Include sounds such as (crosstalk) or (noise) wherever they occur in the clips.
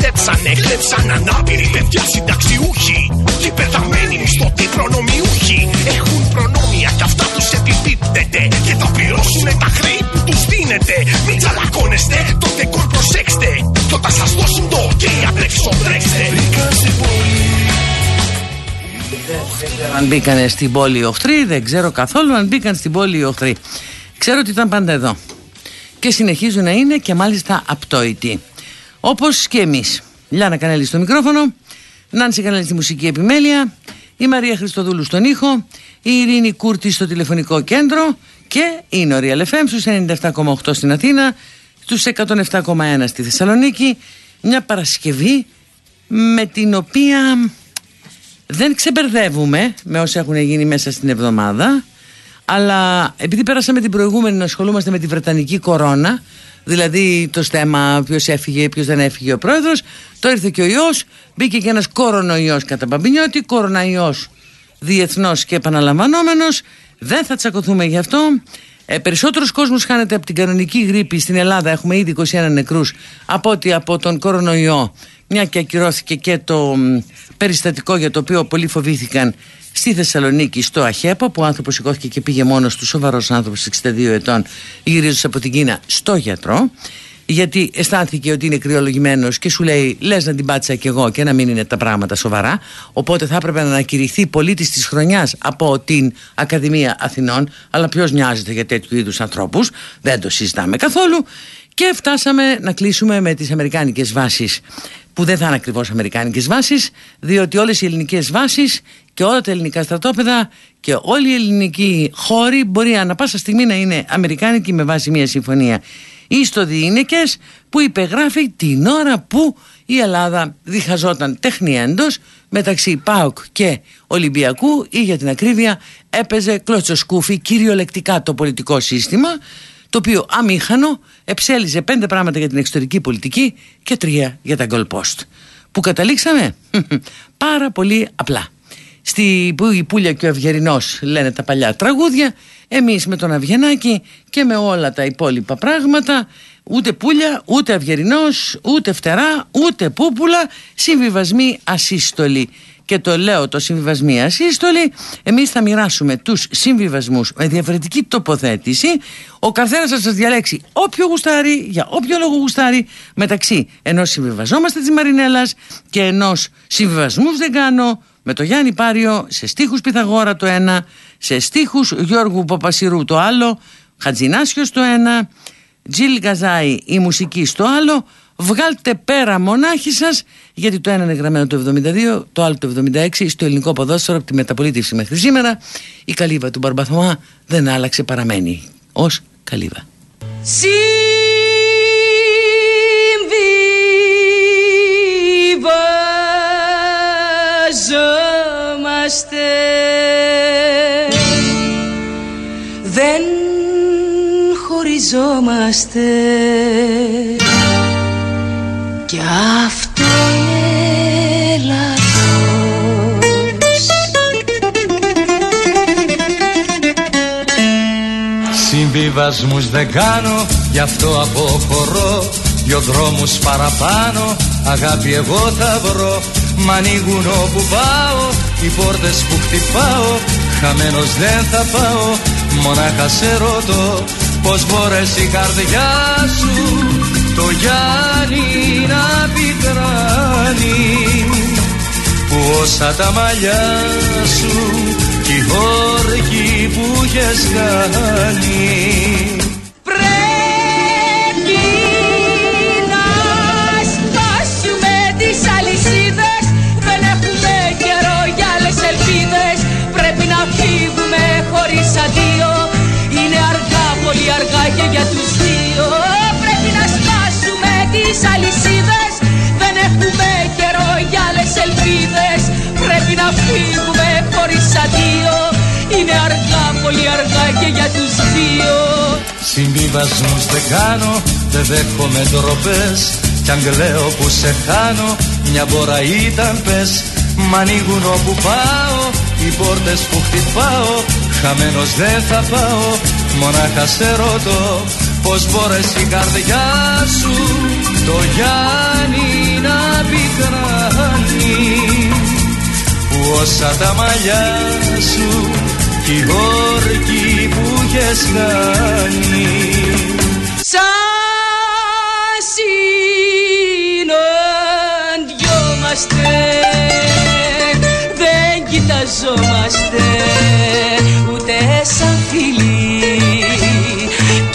τους πιστέψανε, κλέψαν ανάπηροι παιδιά συνταξιούχοι Και πεθαμένοι μισθωτοί προνομιούχοι Έχουν προνόμια κι αυτά τους επιπίπτεται Και θα πληρώσουν τα χρέη που τους δίνετε Μην τσαλακώνεστε, το δεκόρ προσέξτε Κι όταν σας δώσουν το ok απρέξω τρέξτε αν μπήκαν στην πόλη οι οχτροί, δεν ξέρω καθόλου αν μπήκαν στην πόλη οι οχτροί. Ξέρω ότι ήταν πάντα εδώ. Και συνεχίζουν να είναι και μάλιστα απτόητοι. Όπως και εμείς. Λιάνα Κανέλη στο μικρόφωνο, Νάνση Κανέλη στη μουσική επιμέλεια, η Μαρία Χριστοδούλου στον ήχο, η Ειρήνη Κούρτη στο τηλεφωνικό κέντρο και η Νορία Λεφέμ στους 97,8 στην Αθήνα, στους 107,1 στη Θεσσαλονίκη. Μια Παρασκευή με την οποία δεν ξεμπερδεύουμε με όσα έχουν γίνει μέσα στην εβδομάδα αλλά επειδή πέρασαμε την προηγούμενη να ασχολούμαστε με τη Βρετανική κορώνα Δηλαδή το στέμα ποιος έφυγε, ποιος δεν έφυγε ο πρόεδρος. Το ήρθε και ο ιός, μπήκε και ένας κορονοϊό κατά Μπαμπινιώτη, κορονοϊό διεθνώ και επαναλαμβανόμενος. Δεν θα τσακωθούμε γι' αυτό. Ε, Περισσότερος κόσμος χάνεται από την κανονική γρήπη στην Ελλάδα. Έχουμε ήδη 21 νεκρούς από ότι από τον κορονοϊό. Μια και ακυρώθηκε και το περιστατικό για το οποίο πολλοί φοβήθηκαν στη Θεσσαλονίκη, στο ΑΧΕΠΑ, που ο άνθρωπος σηκώθηκε και πήγε μόνος του, σοβαρός άνθρωπος 62 ετών, γυρίζοντας από την Κίνα στο γιατρό. Γιατί αισθάνθηκε ότι είναι κρυολογημένος και σου λέει: Λες να την πάτησα κι εγώ και να μην είναι τα πράγματα σοβαρά. Οπότε θα έπρεπε να ανακηρυχθεί πολίτης της χρονιάς από την Ακαδημία Αθηνών. Αλλά ποιος νοιάζεται για τέτοιου είδους ανθρώπους, δεν το συζητάμε καθόλου. Και φτάσαμε να κλείσουμε με τις αμερικάνικες βάσεις που δεν θα είναι ακριβώς αμερικάνικες βάσεις διότι όλες οι ελληνικές βάσεις και όλα τα ελληνικά στρατόπεδα και όλοι οι ελληνικοί χώροι μπορεί ανα πάσα στιγμή να είναι αμερικάνικοι με βάση μια συμφωνία. Διήνεκες που υπεγράφει την ώρα που η Ελλάδα διχαζόταν τεχνιέντος μεταξύ ΠΑΟΚ και Ολυμπιακού ή για την ακρίβεια έπαιζε κλωτσοσκούφι κυριολεκτικά το πολιτικό σύστημα το οποίο αμήχανο εψέλιζε πέντε πράγματα για την εξωτερική πολιτική και τρία για τα goal post. Που καταλήξαμε (laughs) πάρα πολύ απλά. Στη που η Πούλια και ο Αυγερινός λένε τα παλιά τραγούδια, εμείς με τον Αυγενάκη και με όλα τα υπόλοιπα πράγματα, ούτε Πούλια, ούτε Αυγερινός, ούτε Φτερά, ούτε Πούπουλα, συμβιβασμοί ασύστολοι και το λέω το συμβιβασμοί ασύστολοι, εμείς θα μοιράσουμε τους συμβιβασμούς με διαφορετική τοποθέτηση. Ο καθένας θα σας διαλέξει όποιο γουστάρει, για όποιο λόγο γουστάρει, μεταξύ ενός συμβιβαζόμαστε της Μαρινέλας και ενός συμβιβασμούς δεν κάνω, με το Γιάννη Πάριο σε στίχους Πυθαγόρα το ένα, σε στίχους Γιώργου Παπασιρού το άλλο, Χατζινάσιος το ένα, Τζιλ Γκαζάη η μουσική στο άλλο, βγάλτε πέρα μονάχοι σας γιατί το ένα είναι γραμμένο το 72, το άλλο το 76 στο ελληνικό ποδόσφαιρο από τη μεταπολίτευση μέχρι σήμερα η καλύβα του Μπαρμπαθωμά δεν άλλαξε παραμένει ως καλύβα. Συμβιβαζόμαστε Δεν χωριζόμαστε κι αυτό είναι λάθος Συμβιβασμούς δεν κάνω, γι' αυτό αποχωρώ. Δυο δρόμους παραπάνω, αγάπη εγώ θα βρω. Μ' ανοίγουν όπου πάω, οι πόρτες που χτυπάω. Χαμένος δεν θα πάω, μονάχα σε ρωτώ. Πως μπορέσει η καρδιά σου το Γιάννη να πικράνει που όσα τα μαλλιά σου κι η όρκη που είχες κάνει. Φύγουμε χωρίς αντίο Είναι αργά, πολύ αργά και για τους δύο τις αλυσίδες. Δεν έχουμε καιρό για άλλες ελπίδες. Πρέπει να φύγουμε χωρίς αντίο. Είναι αργά, πολύ αργά και για τους δύο. Συμβιβασμούς δεν κάνω, δεν δέχομαι ντροπές. Κι αν κλαίω που σε χάνω, μια μπόρα ήταν πες. Μ' ανοίγουν όπου πάω, οι πόρτες που χτυπάω. Χαμένος δεν θα πάω, μονάχα σε ρωτώ Πως μπόρεσε η καρδιά σου το Γιάννη να πικράνει. Που όσα τα μαλλιά σου κι η όρκη που είχες κάνει. Σαν συναντιόμαστε Δεν κοιταζόμαστε ούτε σαν φίλοι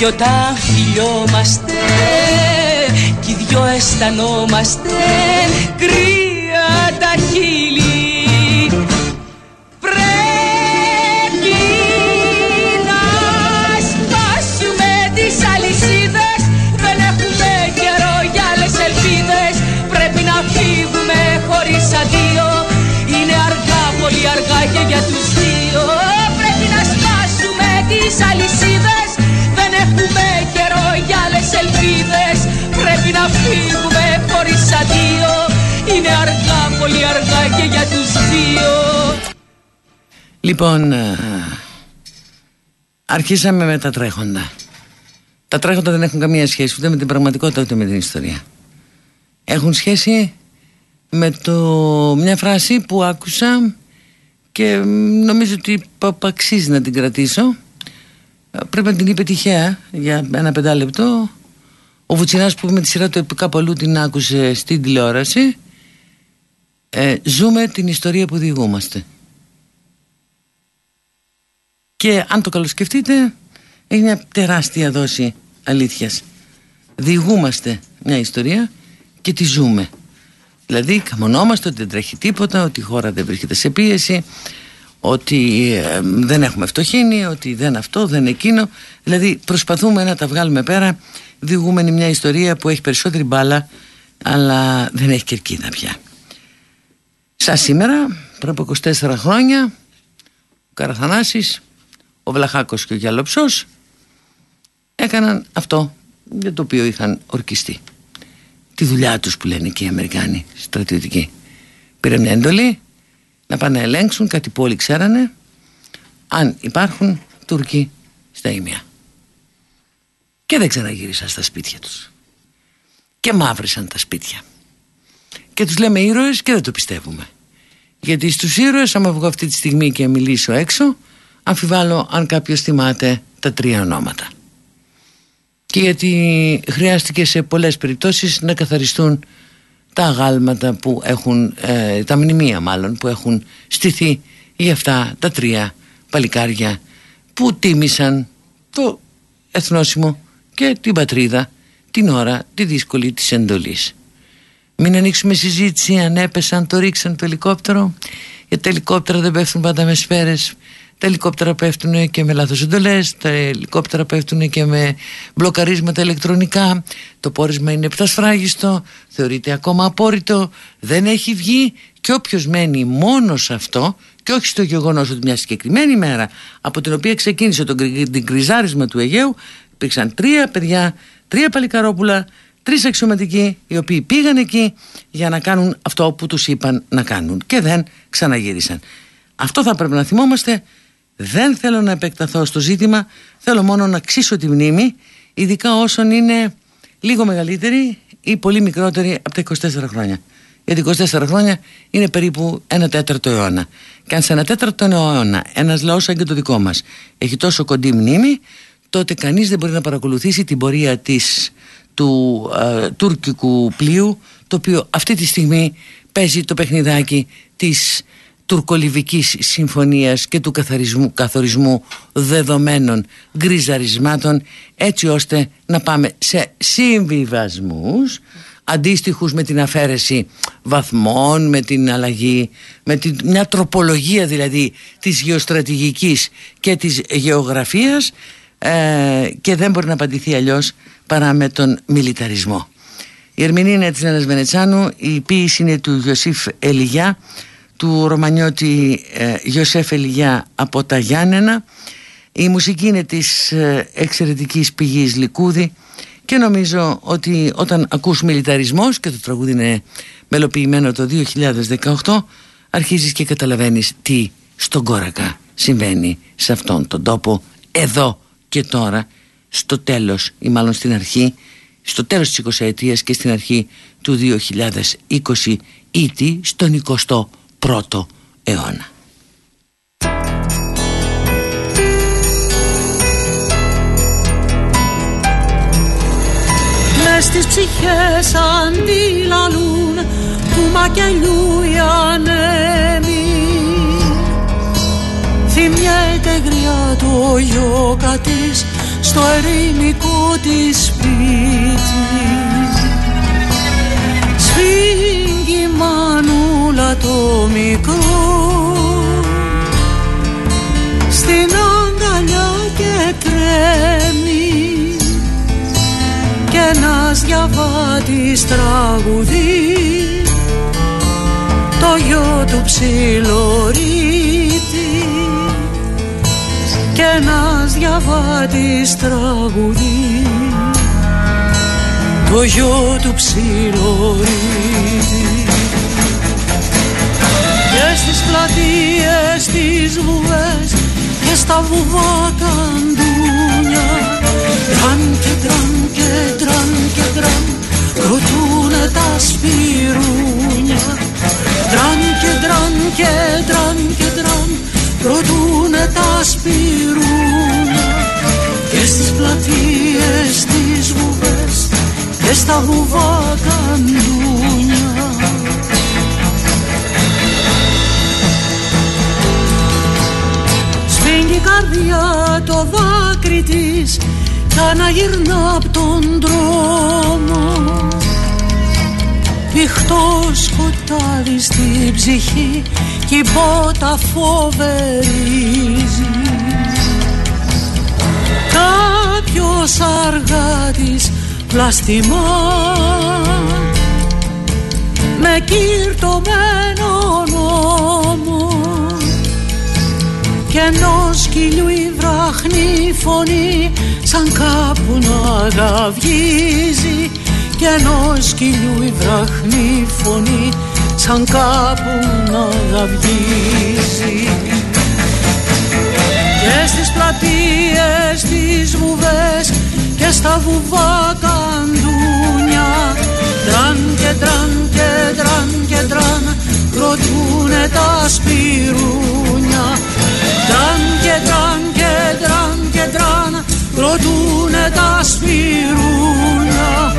Κι όταν φιλιόμαστε κι οι δυο αισθανόμαστε κρύα τα χείλη Λοιπόν, ε, αρχίσαμε με τα τρέχοντα. Τα τρέχοντα δεν έχουν καμία σχέση ούτε με την πραγματικότητα ούτε με την ιστορία. Έχουν σχέση με το, μια φράση που άκουσα και νομίζω ότι πα- πα- αξίζει να την κρατήσω. Ε, Πρέπει να την είπε τυχαία για ένα πεντάλεπτο. Ο Βουτσινάς που με τη σειρά του κάπου αλλού την άκουσε στην τηλεόραση. Ε, ζούμε την ιστορία που διηγούμαστε. Και αν το καλοσκεφτείτε, έχει μια τεράστια δόση αλήθειας. Διηγούμαστε μια ιστορία και τη ζούμε. Δηλαδή, καμονόμαστε ότι δεν τρέχει τίποτα, ότι η χώρα δεν βρίσκεται σε πίεση, ότι ε, δεν έχουμε φτωχύνει, ότι δεν αυτό, δεν εκείνο. Δηλαδή, προσπαθούμε να τα βγάλουμε πέρα, διηγούμενη μια ιστορία που έχει περισσότερη μπάλα, αλλά δεν έχει κερκίδα πια. Σαν σήμερα, πριν από 24 χρόνια, ο Καραθανάσης, ο Βλαχάκος και ο Γιαλοψός έκαναν αυτό για το οποίο είχαν ορκιστεί. Τη δουλειά τους που λένε και οι Αμερικάνοι στρατιωτικοί. Πήρε μια εντολή να πάνε να ελέγξουν κάτι που όλοι ξέρανε αν υπάρχουν Τούρκοι στα Ήμια. Και δεν ξαναγύρισαν στα σπίτια τους. Και μαύρισαν τα σπίτια. Και τους λέμε ήρωες και δεν το πιστεύουμε. Γιατί στους ήρωες άμα βγω αυτή τη στιγμή και μιλήσω έξω αμφιβάλλω αν κάποιος θυμάται τα τρία ονόματα. Και γιατί χρειάστηκε σε πολλές περιπτώσεις να καθαριστούν τα αγάλματα που έχουν, ε, τα μνημεία μάλλον που έχουν στηθεί για αυτά τα τρία παλικάρια που τίμησαν το εθνόσημο και την πατρίδα την ώρα τη δύσκολη της εντολής. Μην ανοίξουμε συζήτηση αν έπεσαν, το ρίξαν το ελικόπτερο. Γιατί τα ελικόπτερα δεν πέφτουν πάντα με σφαίρες. Τα ελικόπτερα πέφτουν και με λάθος εντολές. Τα ελικόπτερα πέφτουν και με μπλοκαρίσματα ηλεκτρονικά. Το πόρισμα είναι επτασφράγιστο. Θεωρείται ακόμα απόρριτο. Δεν έχει βγει. Και όποιος μένει μόνος σε αυτό και όχι στο γεγονός ότι μια συγκεκριμένη μέρα από την οποία ξεκίνησε το γκρι- την κρυζάρισμα του Αιγαίου υπήρξαν τρία παιδιά, τρία παλικαρόπουλα τρεις αξιωματικοί οι οποίοι πήγαν εκεί για να κάνουν αυτό που τους είπαν να κάνουν και δεν ξαναγύρισαν. Αυτό θα πρέπει να θυμόμαστε. Δεν θέλω να επεκταθώ στο ζήτημα, θέλω μόνο να ξύσω τη μνήμη, ειδικά όσων είναι λίγο μεγαλύτεροι ή πολύ μικρότεροι από τα 24 χρόνια. Γιατί 24 χρόνια είναι περίπου ένα τέταρτο αιώνα. Και αν σε ένα τέταρτο αιώνα ένας λαός σαν και το δικό μας έχει τόσο κοντή μνήμη, τότε κανείς δεν μπορεί να παρακολουθήσει την πορεία της του ε, τουρκικού πλοίου το οποίο αυτή τη στιγμή παίζει το παιχνιδάκι της τουρκολιβικής συμφωνίας και του καθαρισμού, καθορισμού δεδομένων γκριζαρισμάτων έτσι ώστε να πάμε σε συμβιβασμούς αντίστοιχους με την αφαίρεση βαθμών, με την αλλαγή, με την, μια τροπολογία δηλαδή της γεωστρατηγικής και της γεωγραφίας ε, και δεν μπορεί να απαντηθεί αλλιώς παρά με τον μιλιταρισμό. Η ερμηνεία είναι της Λένας Βενετσάνου, η ποίηση είναι του Ιωσήφ Ελιγιά, του Ρωμανιώτη ε, Ιωσέφ Ελιγιά από τα Γιάννενα. Η μουσική είναι της ε, εξαιρετικής πηγής Λικούδη και νομίζω ότι όταν ακούς μιλιταρισμός και το τραγούδι είναι μελοποιημένο το 2018 αρχίζεις και καταλαβαίνεις τι στον Κόρακα συμβαίνει σε αυτόν τον τόπο εδώ και τώρα στο τέλος ή μάλλον στην αρχή στο τέλος της 20 ετίας και στην αρχή του 2020 ήτι στον 21ο αιώνα. Μες στις ψυχές αντιλαλούν του μακελιού οι ανέμοι θυμιέται γριά το γιώκα της στο ερημικό της σπίτι μανούλα το μικρό στην αγκαλιά και τρέμει και ένας διαβάτης τραγουδί. Το γιο του ψιλορίτη και ένας διαβάτης τραγουδί. Το γιο του Ψηλορείτη στις πλατείες τις βουβές και στα βουβά καντούνια τραν και τραν και τραν και τραν κροτούνε τα σπιρούνια. Τραν και τραν και τραν και τραν κροτούνε τα σπιρούνια και στις πλατείες τις βουβές και στα βουβά καντούνια Σφίγγει καρδιά το δάκρυ της κι αναγυρνά απ' τον δρόμο. Πηχτό σκοτάδι στην ψυχή κι η πότα φοβερίζει. Κάποιος αργάτης πλαστιμά. Με κύρτωμένο νόμο και ενός σκυλιού η βράχνη φωνή σαν κάπου να γαυγίζει. Και ενός σκυλιού η βράχνη φωνή σαν κάπου να γαυγίζει. Και στις πλατείες τις βουβές και στα βουβά καντούνια τραν και τραν και τραν και τραν κροτούνε τα σπιρούνια τραν και τραν και τραν και τραν κροτούνε τα σπιρούνια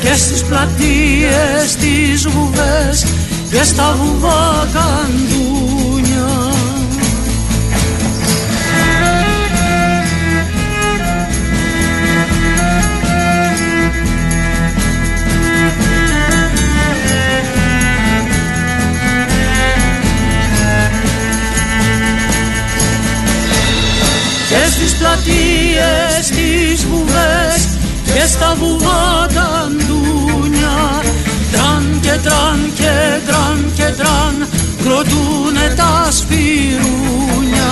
και στις πλατείες τις βουβές και στα βουβά καντούνια στις πλατείες τις βουβές και στα βουβά καντούνια τραν και τραν και τραν και τραν κροτούνε τα σπιρούνια.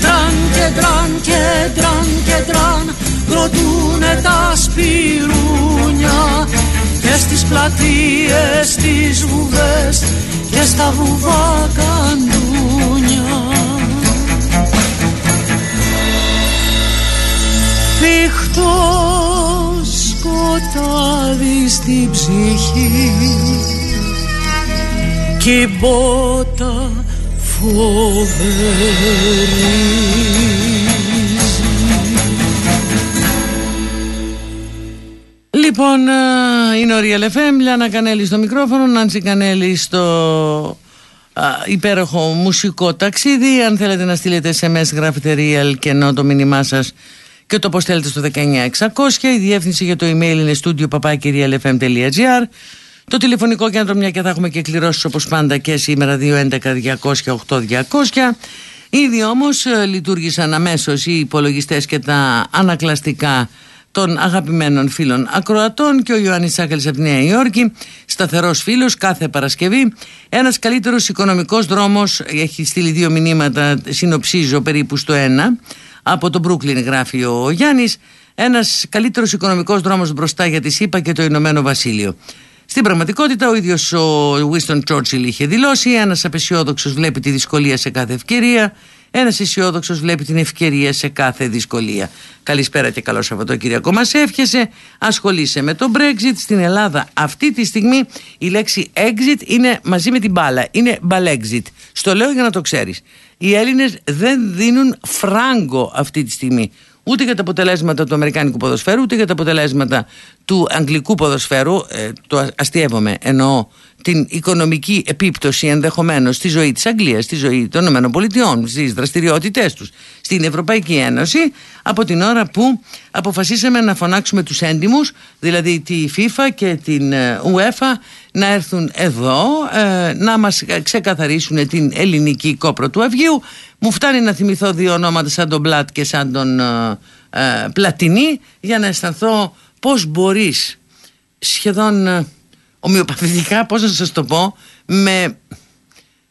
Τραν και τραν και τραν και τραν κροτούνε τα σπιρούνια. Και στις πλατείες τις βουβές και στα βουβά καντούνια Φιχτό σκοτάδι στην ψυχή κι η μπότα Λοιπόν, ε, είναι ο Real FM, Λιάννα Κανέλη στο μικρόφωνο, Νάντσι Κανέλη στο α, υπέροχο μουσικό ταξίδι. Αν θέλετε να στείλετε SMS γράφετε Real και ενώ το μήνυμά σας και το αποστέλλετε στο 19600. Η διεύθυνση για το email είναι studio papakirialfm.gr. Το τηλεφωνικό κέντρο, μια και θα έχουμε και κληρώσεις όπως πάντα και σήμερα 211-200-8200. Ήδη όμως ε, λειτουργήσαν αμέσως οι υπολογιστές και τα ανακλαστικά των αγαπημένων φίλων ακροατών και ο Ιωάννης Σάκελης από τη Νέα Υόρκη σταθερός φίλος κάθε Παρασκευή ένας καλύτερος οικονομικός δρόμος έχει στείλει δύο μηνύματα συνοψίζω περίπου στο ένα από τον Brooklyn γράφει ο Γιάννης ένας καλύτερος οικονομικός δρόμος μπροστά για τη ΣΥΠΑ και το Ηνωμένο Βασίλειο στην πραγματικότητα, ο ίδιος ο Winston Churchill είχε δηλώσει: Ένας απεσιόδοξος βλέπει τη δυσκολία σε κάθε ευκαιρία, ένας αισιόδοξος βλέπει την ευκαιρία σε κάθε δυσκολία. Καλησπέρα και καλό Σαββατοκύριακο. Μας εύχεσαι. Ασχολείσαι με το Brexit. Στην Ελλάδα, αυτή τη στιγμή η λέξη exit είναι μαζί με την μπάλα. Είναι balexit. Στο λέω για να το ξέρεις. Οι Έλληνες δεν δίνουν φράγκο αυτή τη στιγμή ούτε για τα αποτελέσματα του Αμερικάνικου ποδοσφαίρου, ούτε για τα αποτελέσματα του Αγγλικού ποδοσφαίρου. Ε, το αστείευομαι, εννοώ την οικονομική επίπτωση ενδεχομένως στη ζωή της Αγγλίας, στη ζωή των ΗΠΑ, στις δραστηριότητές τους στην Ευρωπαϊκή Ένωση από την ώρα που αποφασίσαμε να φωνάξουμε τους έντιμους, δηλαδή τη FIFA και την ε, UEFA να έρθουν εδώ ε, να μας ξεκαθαρίσουν την ελληνική κόπρο του Αυγίου. Μου φτάνει να θυμηθώ δύο ονόματα σαν τον Μπλατ και σαν τον ε, Πλατινί για να αισθανθώ πώς μπορείς σχεδόν ομοιοπαθητικά, πώς να σας το πω, με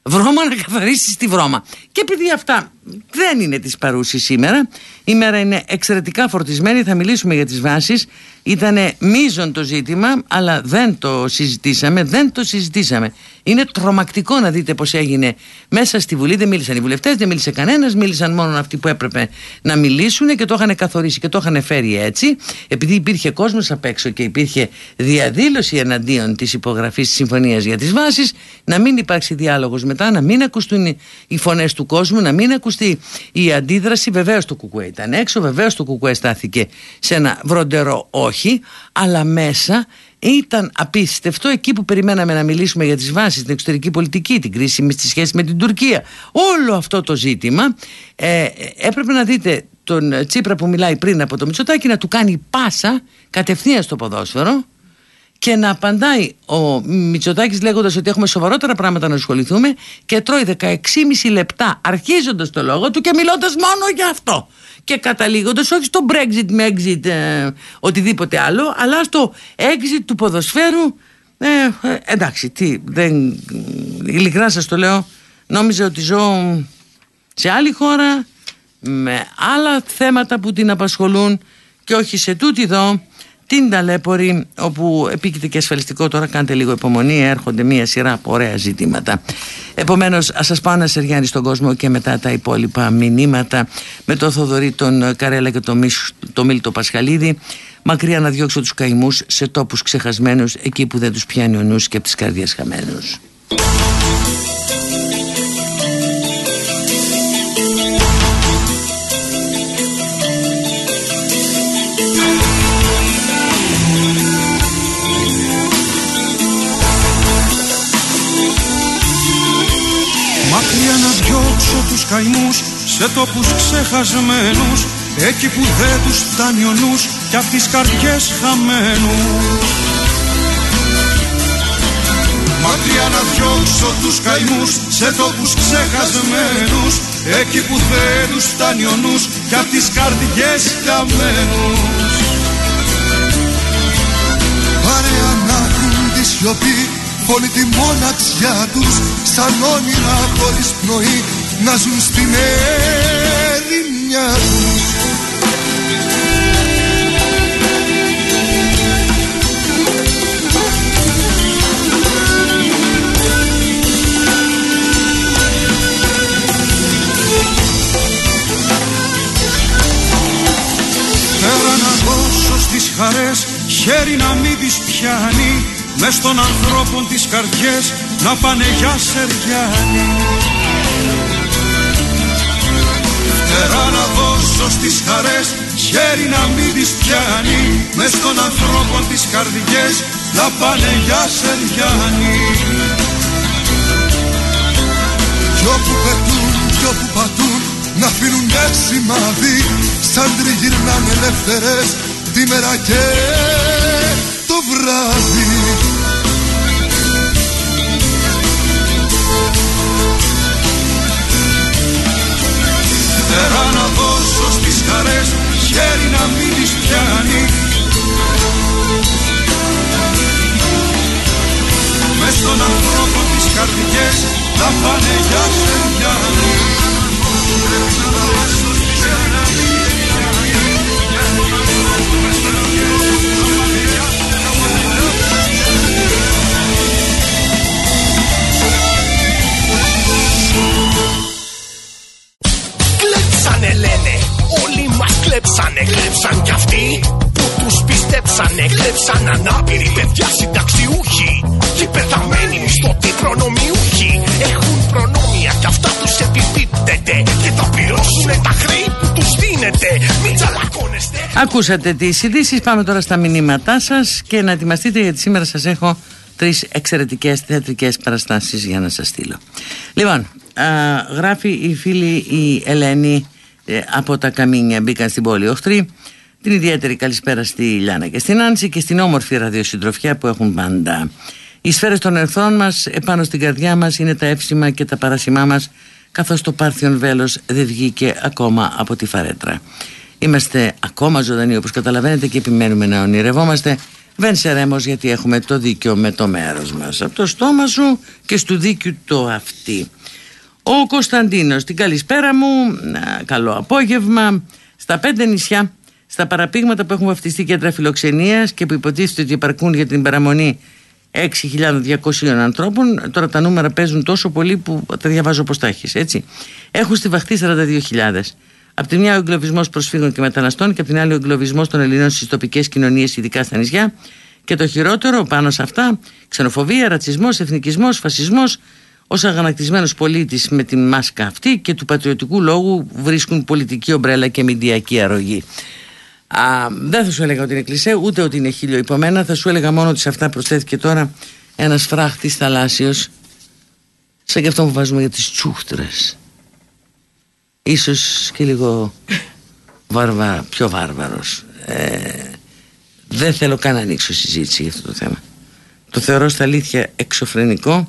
βρώμα να καθαρίσεις τη βρώμα. Και επειδή αυτά δεν είναι της παρούσης σήμερα, η μέρα είναι εξαιρετικά φορτισμένη, θα μιλήσουμε για τις βάσεις. Ήταν μείζον το ζήτημα, αλλά δεν το συζητήσαμε, δεν το συζητήσαμε. Είναι τρομακτικό να δείτε πώς έγινε μέσα στη Βουλή. Δεν μίλησαν οι βουλευτές, δεν μίλησε κανένας, μίλησαν μόνο αυτοί που έπρεπε να μιλήσουν και το είχαν καθορίσει και το είχαν φέρει έτσι. Επειδή υπήρχε κόσμος απ' έξω και υπήρχε διαδήλωση εναντίον της υπογραφής της συμφωνίας για τις βάσεις, να μην υπάρξει διάλογος μετά, να μην ακουστούν οι φωνές του κόσμου, να μην ακουστεί η αντίδραση. Βεβαίως το Κουκουέ ήταν έξω, βεβαίως το Κουκουέ στάθηκε σε ένα βροντερό όχι, αλλά μέσα ήταν απίστευτο εκεί που περιμέναμε να μιλήσουμε για τις βάσεις, την εξωτερική πολιτική, την κρίση με στη σχέση με την Τουρκία. Όλο αυτό το ζήτημα ε, έπρεπε να δείτε τον Τσίπρα που μιλάει πριν από το Μητσοτάκι να του κάνει πάσα κατευθείαν στο ποδόσφαιρο και να απαντάει ο Μητσοτάκης λέγοντας ότι έχουμε σοβαρότερα πράγματα να ασχοληθούμε και τρώει 16,5 λεπτά αρχίζοντας το λόγο του και μιλώντας μόνο για αυτό. Και καταλήγοντας όχι στο Brexit με exit ε, οτιδήποτε άλλο, αλλά στο exit του ποδοσφαίρου. Ε, ε εντάξει, τι, δεν, ειλικρινά σας το λέω, νόμιζα ότι ζω σε άλλη χώρα με άλλα θέματα που την απασχολούν και όχι σε τούτη εδώ την ταλέπορη όπου επίκειται και ασφαλιστικό. Τώρα κάντε λίγο υπομονή έρχονται μια σειρά από ωραία ζητήματα. Επομένως ας σας πάω να Σεργιάννη στον κόσμο και μετά τα υπόλοιπα μηνύματα. Με το Θοδωρή τον Καρέλα και το, Μίσ, το Μίλτο Πασχαλίδη μακριά να διώξω τους καημούς σε τόπους ξεχασμένους εκεί που δεν τους πιάνει ο νους και από τις καρδιές χαμένους καημούς σε τόπους ξεχασμένους εκεί που δεν τους φτάνει ο νους κι απ' τις καρδιές χαμένους. Μακριά να διώξω τους καημούς σε τόπους ξεχασμένους εκεί που δεν τους φτάνει ο νους κι απ' τις καρδιές χαμένους. Παρέα να τη σιωπή όλη τη μοναξιά τους σαν όνειρα χωρίς πνοή να ζουν στην ερημιά τους. Πέρα να δώσω στις χαρές χέρι να μην τις πιάνει μες των ανθρώπων τις καρδιές να πάνε για σεριάνι Φτερά να δώσω στις χαρές Χέρι να μην τις πιάνει. Μες των ανθρώπων τις καρδιές Να πάνε για σεριάνι Κι όπου πετούν κι όπου πατούν Να αφήνουν σημάδι. Σαν τριγυρνάνε ελεύθερες Τη μέρα και το βράδυ Φτερά να δώσω στις χαρές Χέρι να μην τις πιάνει. Μες στον ανθρώπο τις καρδιές Τα πάνε για σεριάνι Πρέπει να δώσω στις χαρές κλέψανε, κλέψαν κι αυτοί που τους πιστέψανε, κλέψαν ανάπηροι παιδιά συνταξιούχοι και πεθαμένοι μισθωτοί προνομιούχοι. Έχουν προνόμια κι αυτά τους επιπίπτεται και θα πληρώσουνε τα χρέη που τους δίνετε μην τσαλακώνεστε. Ακούσατε τις ειδήσεις, πάμε τώρα στα μηνύματά σας και να ετοιμαστείτε γιατί σήμερα σας έχω τρεις εξαιρετικές θεατρικές παραστάσεις για να σας στείλω. Λοιπόν, α, γράφει η φίλη η Ελένη ε, από τα Καμίνια μπήκαν στην πόλη Οχτρή την ιδιαίτερη καλησπέρα στη Λιάνα και στην Άνση και στην όμορφη ραδιοσυντροφιά που έχουν πάντα. Οι σφαίρες των ερθών μας επάνω στην καρδιά μας είναι τα εύσημα και τα παρασημά μας καθώς το πάρθιον βέλος δεν βγήκε ακόμα από τη φαρέτρα. Είμαστε ακόμα ζωντανοί όπως καταλαβαίνετε και επιμένουμε να ονειρευόμαστε δεν σερέμος γιατί έχουμε το δίκιο με το μέρος μας από το στόμα σου και στο δίκιο το αυτή ο Κωνσταντίνος την καλησπέρα μου να, καλό απόγευμα στα πέντε νησιά στα παραπήγματα που έχουν βαφτιστεί κέντρα φιλοξενίας και που υποτίθεται ότι υπαρκούν για την παραμονή 6.200 ανθρώπων τώρα τα νούμερα παίζουν τόσο πολύ που τα διαβάζω όπως τα έχεις έτσι έχουν στιβαχτεί 42.000 από τη μια ο εγκλωβισμός προσφύγων και μεταναστών και από την άλλη ο εγκλωβισμός των Ελλήνων στις τοπικές κοινωνίες, ειδικά στα νησιά. Και το χειρότερο πάνω σε αυτά, ξενοφοβία, ρατσισμός, εθνικισμός, φασισμός. Ω αγανακτισμένος πολίτης με τη μάσκα αυτή και του πατριωτικού λόγου βρίσκουν πολιτική ομπρέλα και μηντιακή αρρωγή. Α, δεν θα σου έλεγα ότι είναι κλεισέ, ούτε ότι είναι χίλιο υπομένα. Θα σου έλεγα μόνο ότι σε αυτά προσθέθηκε τώρα ένας φράχτης θαλάσσιος, σαν και αυτό που βάζουμε για τις τσούχτρες. Ίσως και λίγο βάρβα, πιο βάρβαρος. Ε, δεν θέλω καν να ανοίξω συζήτηση για αυτό το θέμα. Το θεωρώ στα αλήθεια εξωφρενικό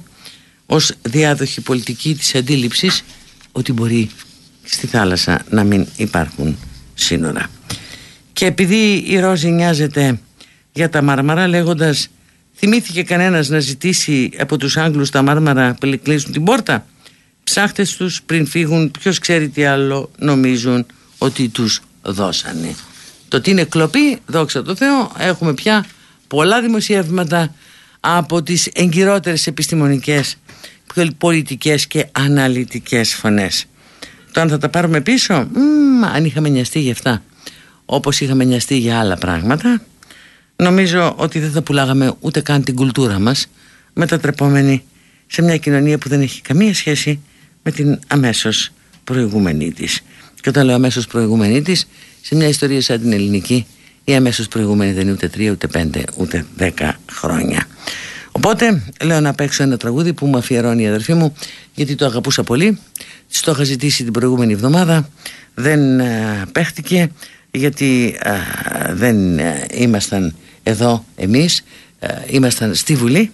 ως διάδοχη πολιτική της αντίληψης ότι μπορεί στη θάλασσα να μην υπάρχουν σύνορα. Και επειδή η Ρώζη νοιάζεται για τα μάρμαρα λέγοντας θυμήθηκε κανένας να ζητήσει από τους Άγγλους τα μάρμαρα που κλείσουν την πόρτα; Ψάχτες τους πριν φύγουν ποιος ξέρει τι άλλο νομίζουν ότι τους δώσανε το τι είναι κλοπή δόξα τω Θεώ έχουμε πια πολλά δημοσιεύματα από τις εγκυρότερες επιστημονικές πολιτικές και αναλυτικές φωνές. Το αν θα τα πάρουμε πίσω μ, αν είχαμε νοιαστεί για αυτά όπως είχαμε νοιαστεί για άλλα πράγματα νομίζω ότι δεν θα πουλάγαμε ούτε καν την κουλτούρα μας μετατρεπόμενη σε μια κοινωνία που δεν έχει καμία σχέση με την αμέσως προηγούμενη της. Και όταν λέω αμέσως προηγούμενη της σε μια ιστορία σαν την ελληνική η αμέσως προηγούμενη δεν είναι ούτε τρία ούτε πέντε ούτε δέκα χρόνια οπότε λέω να παίξω ένα τραγούδι που μου αφιερώνει η αδερφή μου γιατί το αγαπούσα πολύ. Της το είχα ζητήσει την προηγούμενη εβδομάδα. Δεν α, παίχτηκε γιατί δεν ήμασταν εδώ εμείς ήμασταν στη Βουλή.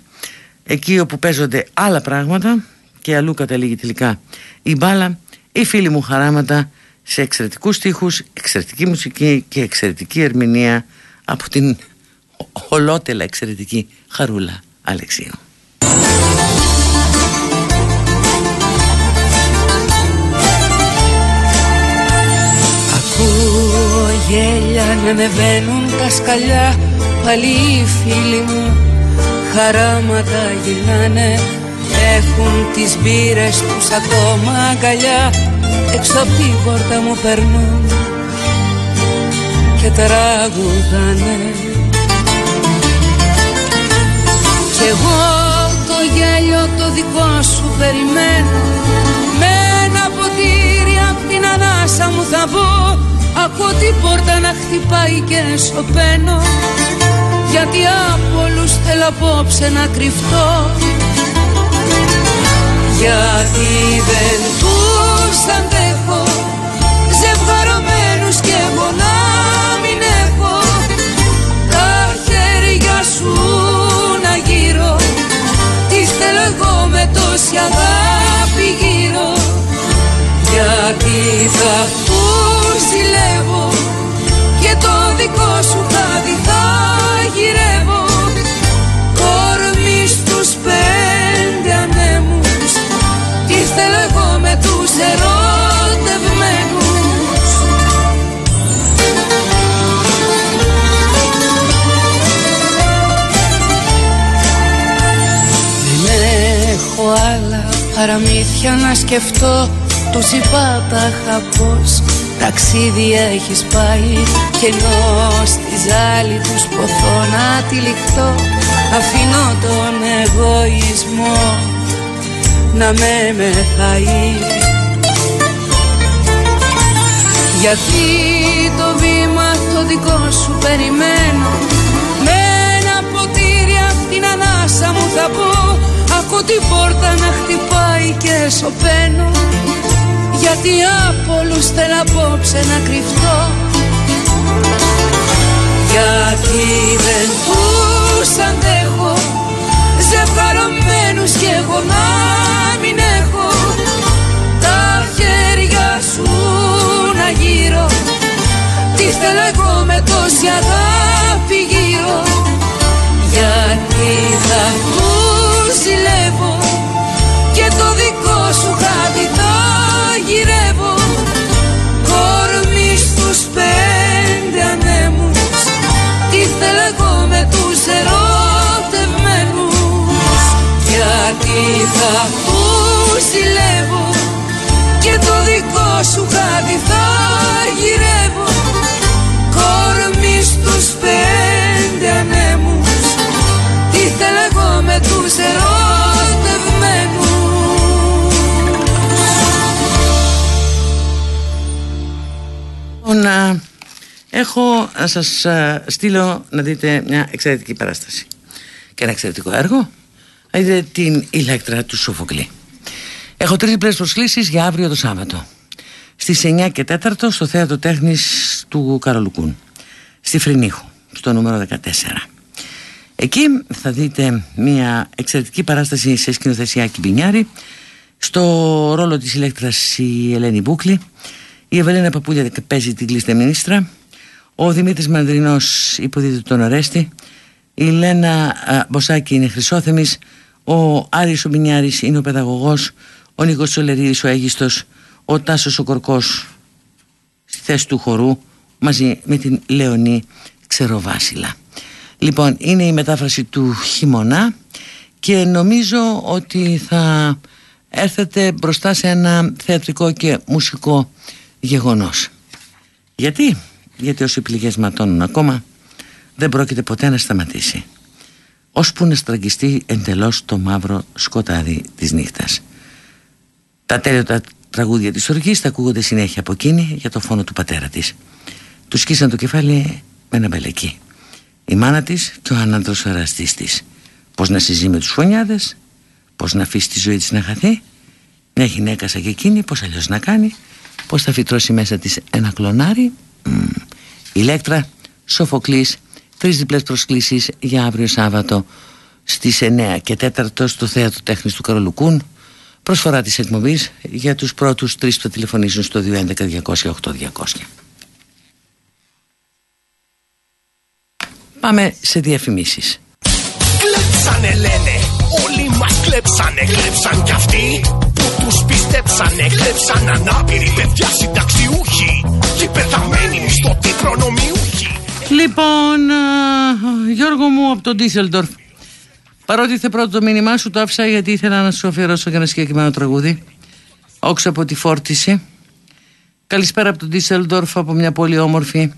Εκεί όπου παίζονται άλλα πράγματα και αλλού καταλήγει τελικά η μπάλα, οι φίλοι μου χαράματα σε εξαιρετικούς στίχους, εξαιρετική μουσική και εξαιρετική ερμηνεία από την ολότελα εξαιρετική Χαρούλα Αλεξίου. Ακούω γέλια να ανεβαίνουν τα σκαλιά. Πάλι οι φίλοι μου χαράματα γυρνάνε. Έχουν τις μπύρες τους ακόμα αγκαλιά. Έξω απ' την πόρτα μου περνούν Και τραγουδάνε εγώ το γέλιο το δικό σου περιμένω. Με ένα ποτήρι απ' την ανάσα μου θα μπω. Ακούω την πόρτα να χτυπάει και σωπαίνω. Γιατί από όλους θέλω απόψε να κρυφτώ. Γιατί δεν τους αντέχω Παραμύθια να σκεφτώ. Τους είπα τα πως Ταξίδι έχεις πάει Και ενώ στη ζάλη τους ποθώ να τυλιχτώ Αφήνω τον εγωισμό Να με μεθαεί Γιατί το βήμα το δικό σου περιμένω. Με ένα ποτήρι απ' την ανάσα μου θα πω Ακού την πόρτα να χτυπάει και σωπαίνω Γιατί από όλους θέλω απόψε να κρυφτώ. Γιατί δεν τους αντέχω Ζευγαρωμένους κι εγώ να μην έχω. Τα χέρια σου να γύρω Τι θέλω εγώ με τόση αγάπη γύρω. Γιατί θα ζηλεύω και το δικό σου χάδι θα γυρεύω. Κορμί στους πέντε ανέμους τι θέλω εγώ με τους ερωτευμένους. Γιατί θα ζηλεύω και το δικό σου χάδι θα με τους ερωτευμένους. Να έχω να σας στείλω να δείτε μια εξαιρετική παράσταση. Και ένα εξαιρετικό έργο. Να δείτε την ηλέκτρα του Σοφοκλή. Έχω τρεις διπλές προσκλήσεις για αύριο το Σάββατο. Στις 9 και 4 στο Θέατρο Τέχνης του Καρολουκούν. Στη Φρυνίχου στο νούμερο 14 Εκεί θα δείτε μια εξαιρετική παράσταση σε σκηνοθεσία Κιμπινιάρη στο ρόλο της ηλέκτρας η Ελένη Μπούκλη η Ευελίνα Παπούλια παίζει την κλειστή μινίστρα. Ο Δημήτρης Μανδρινός υποδίδει τον Ορέστη. Η Λένα Μποσάκη είναι χρυσόθεμης. Ο Άρης ο Μπινιάρης είναι ο παιδαγωγός. Ο Νίκος Σολερίδης ο Αίγιστος. Ο Τάσος ο Κορκός στη θέση του χορού μαζί με την Λεωνή Ξεροβάσιλα. Λοιπόν, είναι η μετάφραση του χειμωνά και νομίζω ότι θα έρθετε μπροστά σε ένα θεατρικό και μουσικό γεγονός. Γιατί; Γιατί όσοι πληγές ματώνουν ακόμα δεν πρόκειται ποτέ να σταματήσει. Ώσπου να στραγγιστεί εντελώς το μαύρο σκοτάδι της νύχτας. Τα τέλειωτα τραγούδια της οργής θα ακούγονται συνέχεια από εκείνη για το φόνο του πατέρα της. Τους σκίσαν το κεφάλι με ένα μπελεκί. Η μάνα της και ο άνανδρος εραστής της. Πώς να συζεί με τους φωνιάδες, πώς να αφήσει τη ζωή της να χαθεί, μια γυναίκα σαν και εκείνη, πώς αλλιώς να κάνει, Πώς θα φυτρώσει μέσα της ένα κλονάρι. Ηλέκτρα, Σοφοκλής Τρεις διπλές προσκλήσεις για αύριο Σάββατο Στις 9 και 4 στο Θέατρο Τέχνης του Καρολουκούν. Προσφορά της εκπομπής για τους πρώτους τρεις που θα τηλεφωνήσουν στο 211 200 Πάμε σε διαφημίσεις Κλέψανε λένε, όλοι μας κλέψανε, κλέψαν κι αυτοί τους πιστέψανε, κλέψαν ανάπηροι παιδιά συνταξιούχοι και πεθαμένοι μισθωτοί προνομιούχοι. Λοιπόν, Γιώργο μου από τον Ντίσελντορφ. Παρότι ήρθε πρώτο το μήνυμά σου, το άφησα γιατί ήθελα να σου αφιερώσω για ένα συγκεκριμένο τραγούδι. Όξω από τη φόρτιση. Καλησπέρα από τον Ντίσελντορφ, από μια πολύ όμορφη,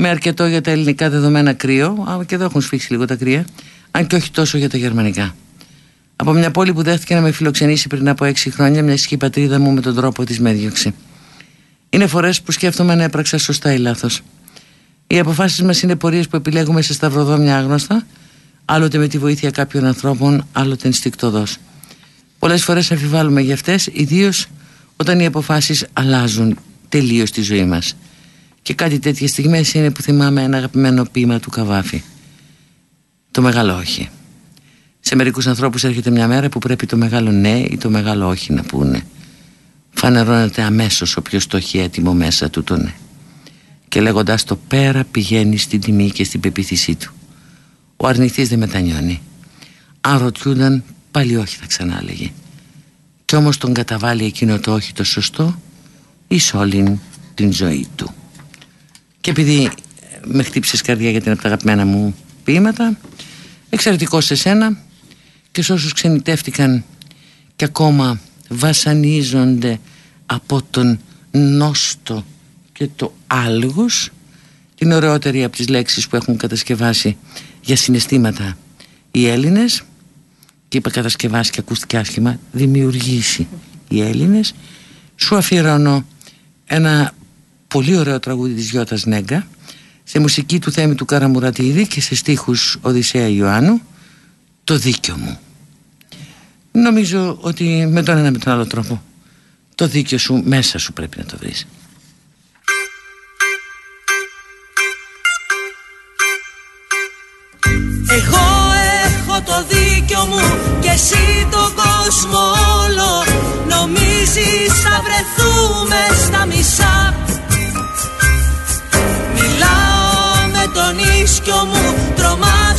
με αρκετό για τα ελληνικά δεδομένα κρύο. Α, και εδώ έχουν σφίξει λίγο τα κρύα. Αν και όχι τόσο για τα γερμανικά. Από μια πόλη που δέχτηκε να με φιλοξενήσει πριν από έξι χρόνια, μια ισχύ πατρίδα μου με τον τρόπο της με έδιωξε. Είναι φορές που σκέφτομαι να έπραξα σωστά ή λάθος. Οι αποφάσεις μας είναι πορείες που επιλέγουμε σε σταυροδρόμια άγνωστα, άλλοτε με τη βοήθεια κάποιων ανθρώπων, άλλοτε ενστικτοδός. Πολλές φορές αμφιβάλλουμε για αυτές, ιδίως όταν οι αποφάσεις αλλάζουν τελείως τη ζωή μας. Και κάτι τέτοιες στιγμές είναι που θυμάμαι ένα αγαπημένο ποίημα του Καβάφη. Το μεγάλο όχι. Σε μερικούς ανθρώπους έρχεται μια μέρα που πρέπει το μεγάλο ναι ή το μεγάλο όχι να πούνε. Φανερώνεται αμέσως όποιος το έχει έτοιμο μέσα του το ναι. Και λέγοντας το πέρα πηγαίνει στην τιμή και στην πεποίθησή του. Ο αρνητής δεν μετανιώνει. Αν ρωτιούνταν πάλι όχι θα ξανά έλεγε. Κι όμως τον καταβάλει εκείνο το όχι το σωστό εις όλη την ζωή του. Και επειδή με χτύπησες καρδιά γιατί είναι από τα αγαπημένα μου ποίηματα εξαιρετικό σε σένα και σε όσους ξενιτεύτηκαν και ακόμα βασανίζονται από τον νόστο και το άλγος την ωραιότερη από τις λέξεις που έχουν κατασκευάσει για συναισθήματα οι Έλληνες και είπα κατασκευάσει και ακούστηκε άσχημα δημιουργήσει οι Έλληνες σου αφιερώνω ένα πολύ ωραίο τραγούδι της Γιώτας Νέγκα σε μουσική του Θέμη του Καραμουρατίδη και σε στίχους Οδυσσέα Ιωάννου το δίκιο μου νομίζω ότι με τον ένα με τον άλλο τρόπο το δίκιο σου μέσα σου πρέπει να το βρεις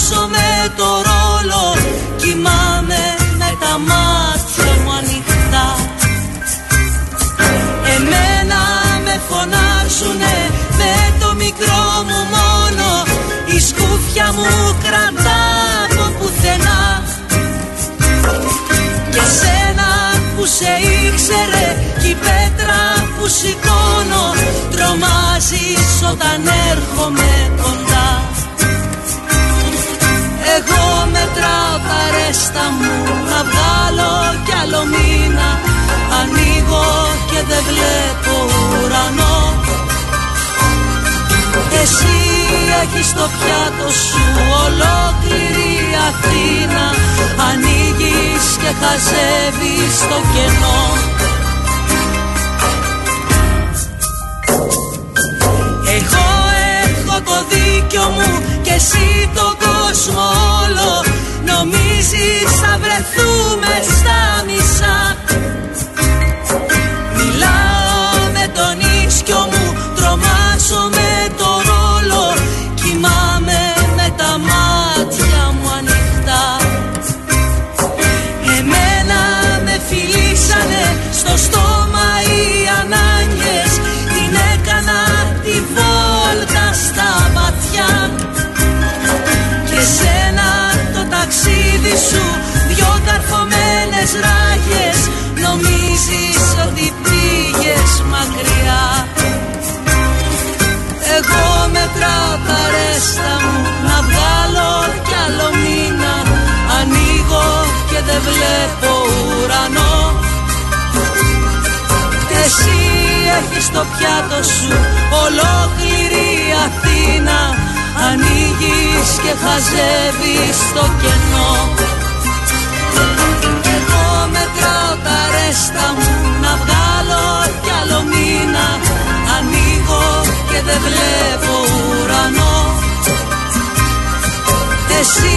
τρομάζω με το ρόλο. Κοιμάμαι με τα μάτια μου ανοιχτά. Εμένα με φωνάζουνε με το μικρό μου μόνο. Η σκούφια μου κρατά από πουθενά. Και σένα που σε ήξερε κι η πέτρα που σηκώνω Τρομάζεις όταν έρχομαι κοντά τα ρέστα μου να βγάλω κι άλλο μήνα. Ανοίγω και δεν βλέπω ουρανό. Εσύ έχεις το πιάτο σου ολόκληρη Αθήνα. Ανοίγεις και χαζεύεις το κενό. Εγώ έχω το δίκιο μου και εσύ το κόσμο όλο Νομίζεις θα βρεθούμε στα μισά; Δεν βλέπω ουρανό. Και εσύ έχεις το πιάτο σου ολόκληρη Αθήνα. Ανοίγεις και χαζεύεις το κενό. Εγώ μετράω τα ρέστα μου να βγάλω κι άλλο μήνα. Ανοίγω και δεν βλέπω ουρανό Εσύ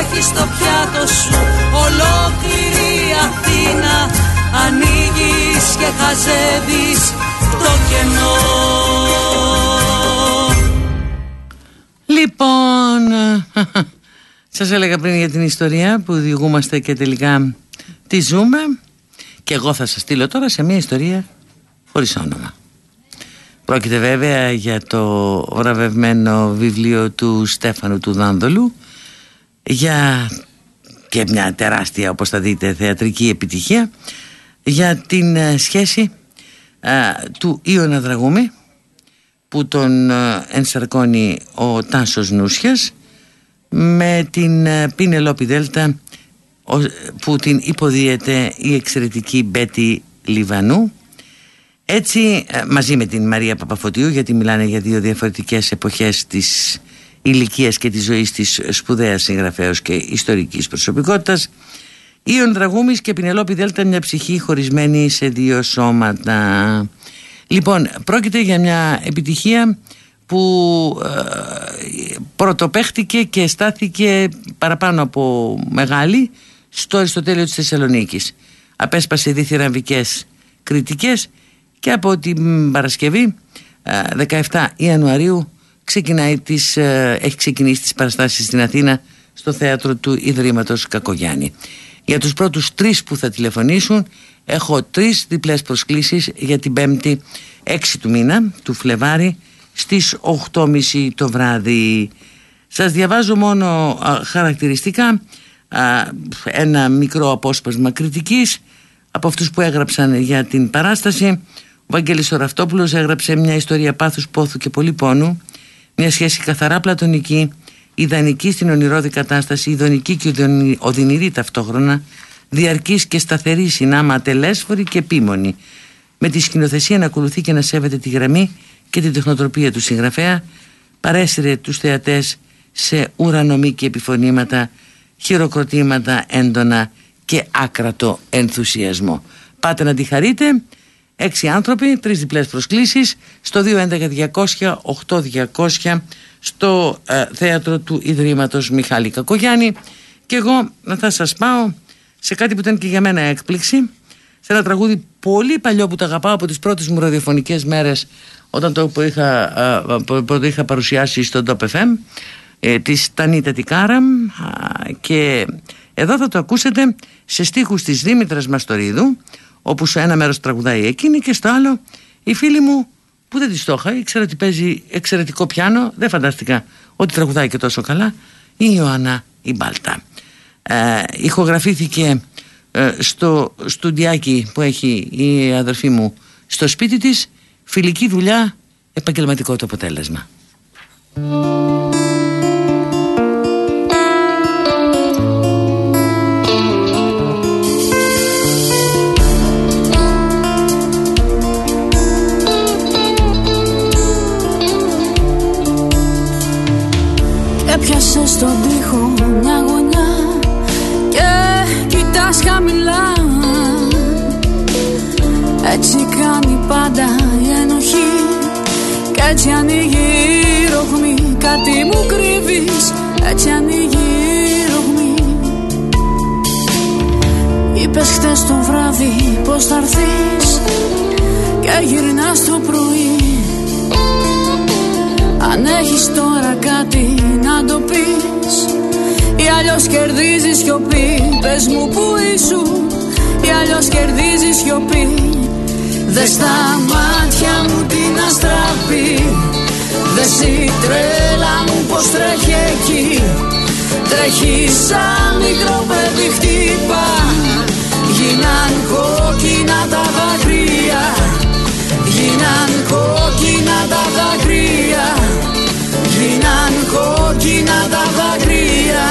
έχεις το πιάτο σου ολόκληρη Αθήνα Ανοίγεις και χαζεύεις το κενό Λοιπόν, (laughs) σας έλεγα πριν για την ιστορία που διηγούμαστε και τελικά τη ζούμε και εγώ θα σας στείλω τώρα σε μια ιστορία χωρίς όνομα. Πρόκειται βέβαια για το βραβευμένο βιβλίο του Στέφανου του Δάνδολου για και μια τεράστια όπως θα δείτε θεατρική επιτυχία για την ε, σχέση ε, του Ιωνα Δραγούμη που τον ε, ενσαρκώνει ο Τάσος Νούσιας με την ε, Πίνελόπη Δέλτα ο- που την υποδίεται η εξαιρετική Μπέτη Λιβανού. Έτσι ε, μαζί με την Μαρία Παπαφωτίου γιατί μιλάνε για δύο διαφορετικές εποχές της ηλικίας και της ζωής της σπουδαίας συγγραφέως και ιστορικής προσωπικότητας Ιων Δραγούμης και Πινελόπη Δέλτα μια ψυχή χωρισμένη σε δύο σώματα Λοιπόν, πρόκειται για μια επιτυχία που ε, πρωτοπαίχτηκε και στάθηκε παραπάνω από μεγάλη στο Αριστοτέλειο της Θεσσαλονίκης. Απέσπασε διθυραμβικές κριτικές και από την Παρασκευή ε, 17 Ιανουαρίου ξεκινάει τις, ε, έχει ξεκινήσει τις παραστάσεις στην Αθήνα στο θέατρο του Ιδρύματος Κακογιάννη. Για τους πρώτους τρεις που θα τηλεφωνήσουν έχω τρεις διπλές προσκλήσεις για την πέμπτη 6 του μήνα του Φλεβάρι στις 8.30 το βράδυ. Σας διαβάζω μόνο α, χαρακτηριστικά ένα μικρό απόσπασμα κριτικής από αυτούς που έγραψαν για την παράσταση ο Βαγγέλης Οραυτόπουλος έγραψε μια ιστορία πάθους, πόθου και πολύ πόνου μια σχέση καθαρά πλατωνική ιδανική στην ονειρώδη κατάσταση ειδονική και οδυνηρή ταυτόχρονα διαρκής και σταθερή συνάμα ατελέσφορη και επίμονη. Με τη σκηνοθεσία να ακολουθεί και να σέβεται τη γραμμή και την τεχνοτροπία του συγγραφέα παρέστηρε τους θεατές σε ουρανομή και επιφωνήματα χειροκροτήματα έντονα και άκρατο ενθουσιασμό. Πάτε να τη χαρείτε έξι άνθρωποι, τρεις διπλές προσκλήσεις στο 211-200-8200 στο ε, θέατρο του Ιδρύματος Μιχάλη Κακογιάννη. Και εγώ θα σας πάω σε κάτι που ήταν και για μένα έκπληξη σε ένα τραγούδι πολύ παλιό που το αγαπάω από τις πρώτες μου ραδιοφωνικές μέρες όταν το που είχα, που είχα παρουσιάσει στον Top FM ε, της Τανίτα Τικάραμ και εδώ θα το ακούσετε σε στίχους της Δήμητρας Μαστορίδου όπου σε ένα μέρος τραγουδάει εκείνη και στο άλλο η φίλη μου που δεν της το είχα, ήξερα ότι παίζει εξαιρετικό πιάνο, δεν φαντάστηκα ότι τραγουδάει και τόσο καλά, η Ιωάννα η Μπάλτα. Ε, ηχογραφήθηκε ε, στο στουντιάκι που έχει η αδερφή μου στο σπίτι της, φιλική δουλειά, επαγγελματικό το αποτέλεσμα. Έτσι κάνει πάντα η ενοχή. Κι έτσι ανοίγει η ρογμή. Κάτι μου κρύβεις. Έτσι ανοίγει η ρογμή. Είπες χτες το βράδυ πως θα έρθεις και γυρνάς το πρωί. Αν έχεις τώρα κάτι να το πεις Ή αλλιώς κερδίζεις σιωπή Πες μου που ήσουν Ή αλλιώς κερδίζεις σιωπή Δε στα μάτια μου την αστραπή Δε η τρέλα μου πως τρέχει εκεί. Τρέχει σαν μικρό παιδί χτύπα Γίναν κόκκινα τα δάκρυα. Γίναν κόκκινα τα δάκρυα Γίναν κόκκινα τα δάκρυα.